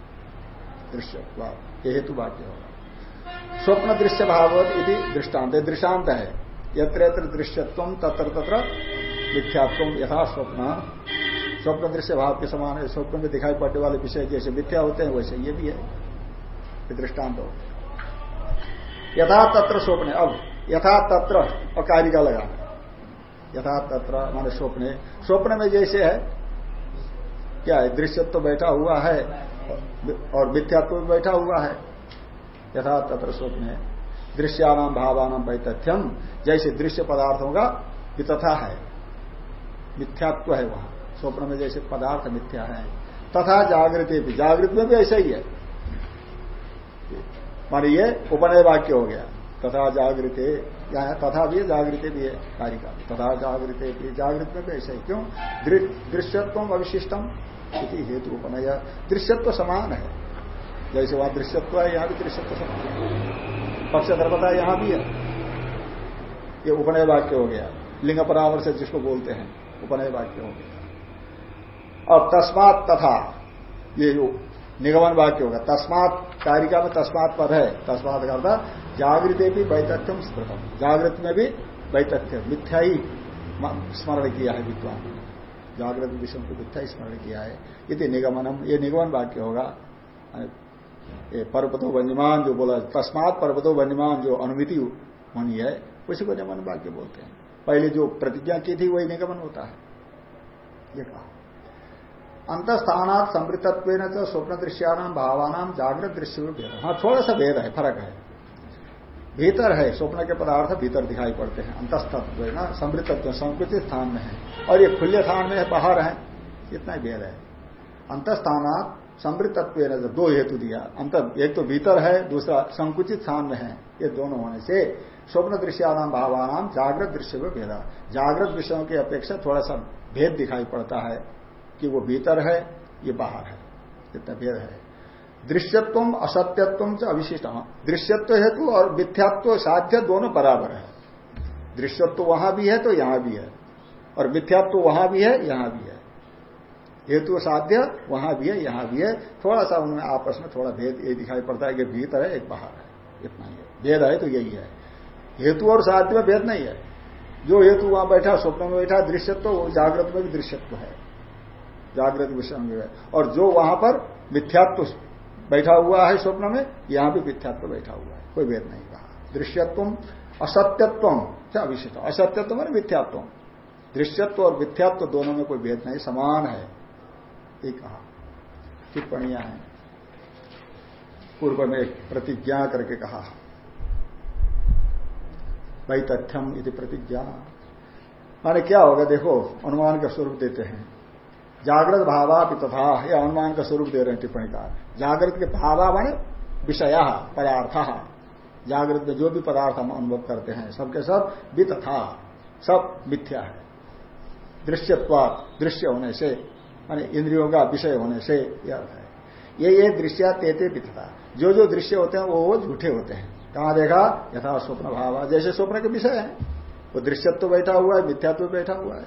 दृश्यत्वाद ये हेतु वाक्य होगा। स्वप्न दृश्य भाववत यदि दृष्टांत दृष्टांत है। यत्र यत्र दृश्यत्व, तत्र तत्र मिथ्यात्व, यथा स्वप्न। स्वप्न दृश्य भाव के समान है, स्वप्न में दिखाई पड़ने वाले विषय जैसे मिथ्या होते हैं, वैसे ये भी है। दृष्टांत हो यथा तत्र स्वप्न, अब यथा तत्र और कारिका लगाना। यथा तत्र माने स्वप्न। स्वप्न में जैसे है क्या है? दृश्यत्व तो बैठा हुआ है और मिथ्यात्व भी बैठा हुआ है। यथा तत्र स्वप्न। दृश्यानाम भावानाम वैतथ्यम जैसे दृश्य पदार्थों का वितथा है। मिथ्यात्व है वहाँ। स्वप्न में जैसे पदार्थ मिथ्या है। तथा जागृति भी। जागृत में भी ऐसा ही है। मान ये उपनय वाक्य हो गया। तथा जागृत यहाँ तथा भी जागृत भी है कारिका। तथा जागृत भी। जागृत में ही क्यों? दृश्यत्व अविशिष्टम इति हेतु उपनय दृश्यत्व समान है। जैसे वहाँ दृश्यत्व है, यहाँ भी दृश्यत्व समान है। पक्ष धर्मता यहाँ भी है। ये उपनय वाक्य हो गया। लिंग परामर्श जिसको बोलते हैं, उपनय वाक्य हो गया। और तस्मात तथा, ये जो निगमन वाक्य होगा। तस्मात कारिका में तस्मात पद है। तस्मात करता जागृत भी वैतथ्यम स्मृतम। जागृत में भी वैतथ्य। मिथ्या ही स्मरण किया है विद्वान। जागृत विषय को मिथ्या स्मरण किया है। यदि निगमनम। ये निगमन वाक्य होगा। ये पर्वतो वन्यमान जो बोला, तस्मात पर्वतो वन्यमान जो अनुमिति होनी है, उसी को निगमन वाक्य बोलते हैं। पहले जो प्रतिज्ञा की थी, वही निगमन होता है। ये कहा। अंतस्थानात समृतत्व न स्वप्न दृश्यानाम भावानाम जागृत दृश्य भेद हाँ थोड़ा सा भेद है, फ़र्क है। भीतर है, स्वप्न के पदार्थ भीतर दिखाई पड़ते हैं। अंतस्तत्व ना समृतत्व संकुचित स्थान में है। और ये खुले स्थान में है, बाहर है, इतना ही भेद है। अंतस्थानात समृतत्व दो हेतु दिया। अंत, एक तो भीतर है, दूसरा संकुचित स्थान में है। ये दोनों होने से स्वप्न दृश्यानाम भावानाम जागृत दृश्य में भेदा जागृत विषयों की अपेक्षा थोड़ा सा भेद दिखाई पड़ता है। कि वो भीतर है, ये बाहर है। इतना भेद है। दृश्यत्व असत्यत्व से अविशिष्ट दृश्यत्व हेतु और मिथ्यात्व साध्य दोनों बराबर है। दृश्यत्व वहाँ भी है तो यहाँ भी है। और मिथ्यात्व वहाँ भी है, यहाँ भी है। हेतु साध्य, वहाँ भी है, यहाँ भी है। थोड़ा सा उनमें आपस में थोड़ा भेद ये दिखाई पड़ता है कि भीतर है, एक बाहर है। इतना ही भेद है तो यही है। हेतु और साध्य में भेद नहीं है। जो हेतु वहाँ बैठा, स्वप्न में बैठा, दृश्यत्व, वो जागृत में भी दृश्यत्व है। जागृत विषय में और जो वहाँ पर मिथ्यात्व बैठा हुआ है स्वप्न में, यहाँ भी मिथ्यात्व बैठा हुआ है। कोई भेद नहीं कहा। दृश्यत्व असत्यत्व क्या विषय असत्यत्व मैंने मिथ्यात्व दृश्यत्व और मिथ्यात्व दोनों में कोई भेद नहीं, समान है। ये कहा। टिप्पणियाँ हैं। पूर्व में प्रतिज्ञा करके कहा। वही तथ्यम यदि प्रतिज्ञा। माने क्या होगा? देखो, अनुमान का स्वरूप देते हैं। जागृत भावा तथा। यह अनुमान का स्वरूप दे रहे हैं टिप्पणी का। जागृत के भावा माने विषय, पदार्थ। जागृत में जो भी पदार्थ हम अनुभव करते हैं, सबके सब भी तथा सब मिथ्या है। दृश्यत्वा दृश्य होने से, माने इंद्रियों का विषय होने से यह अर्थ है। ये ये दृश्य तेते पिता जो जो दृश्य होते हैं वो वो झूठे होते हैं। कहाँ देखा? यथा स्वप्न भाव। जैसे स्वप्न के विषय है। वो दृश्यत्व बैठा हुआ है, मिथ्यात्व बैठा हुआ है।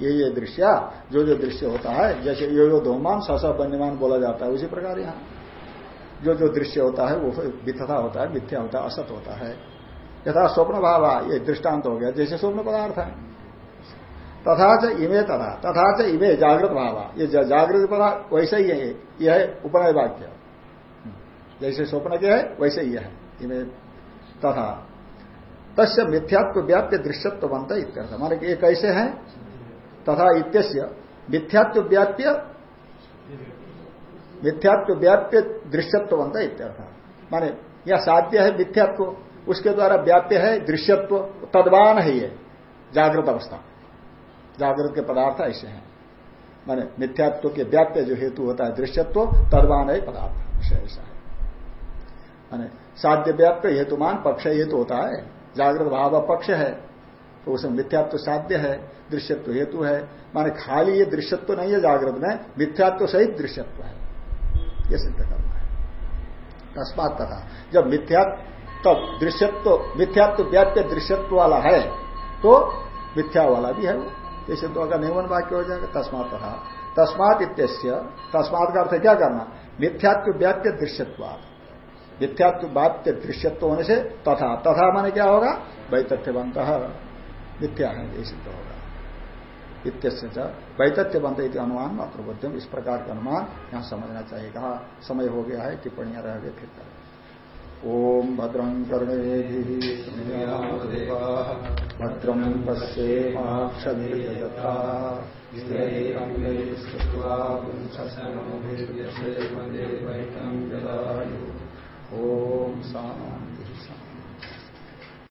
ये ये दृश्य, जो जो दृश्य होता है, जैसे यो यो धोमान स बन्यमान बोला जाता है, उसी प्रकार यहाँ। जो जो दृश्य होता है, वो विथता होता है, मिथ्या होता है, असत होता है। यथा स्वप्न भावा ये दृष्टांत हो गया, जैसे स्वप्न पदार्थ है। तथा च इमे तथा तथा च इमे जागृत भाव, ये जागृत पदार्थ वैसे ही है, यह उपनय वाक्य। जैसे स्वप्न के है, वैसे ही है, इमे तथा। तस्य मिथ्यात्व व्याप्य दृश्यत्व बनता है इत्यर्थ, माने ये कैसे है? तथा इत्यस्य मिथ्यात्व व्याप्य मिथ्यात्व व्याप्य दृश्यत्व बनता इत्यर्थ। माने यह साध्य है मिथ्यात्व, उसके द्वारा व्याप्य है दृश्यत्व, तद्वान है ये, जागृत अवस्था। जागृत के पदार्थ ऐसे हैं। माने मिथ्यात्व के व्याप्य जो हेतु होता है दृश्यत्व, तद्वान है पदार्थ। विषय ऐसा है। माने साध्य व्याप्य हेतुमान पक्ष हेतु होता है, जागृत भाव पक्ष है। तो उसमें मिथ्यात्व साध्य है, दृश्यत्व हेतु है। माने खाली ये दृश्यत्व नहीं है जागृत में, मिथ्यात्व सहित दृश्यत्व है। ये सिद्ध करना है। तस्मात तथा। जब मिथ्यात्व दृश्यत्व मिथ्यात्व व्याप्य दृश्यत्व वाला है तो मिथ्या वाला भी है वो। जैसे तो अगर नियमन वाक्य हो जाएगा। तस्मात तथा। तस्मात इत्यस्य तस्मात का अर्थ क्या करना? मिथ्यात्व व्याप्य दृश्यत्वाद मिथ्यात्व व्याप्य दृश्यत्व होने से तथा। तथा माने क्या होगा? वैतथ्यवंत मिथ्या है ये सिद्ध होगा इत्यस्य वैतथ्यवंत अनुमान मात्र बुद्धिम इस प्रकार का अनुमान यहाँ समझना चाहिए। कहा समय हो गया है टिप्पणियाँ रह गए फिर ओम भद्रं कर्णेभिः भद्रं पश्येमाक्षभिर्यथा स्थिरैरङ्गैः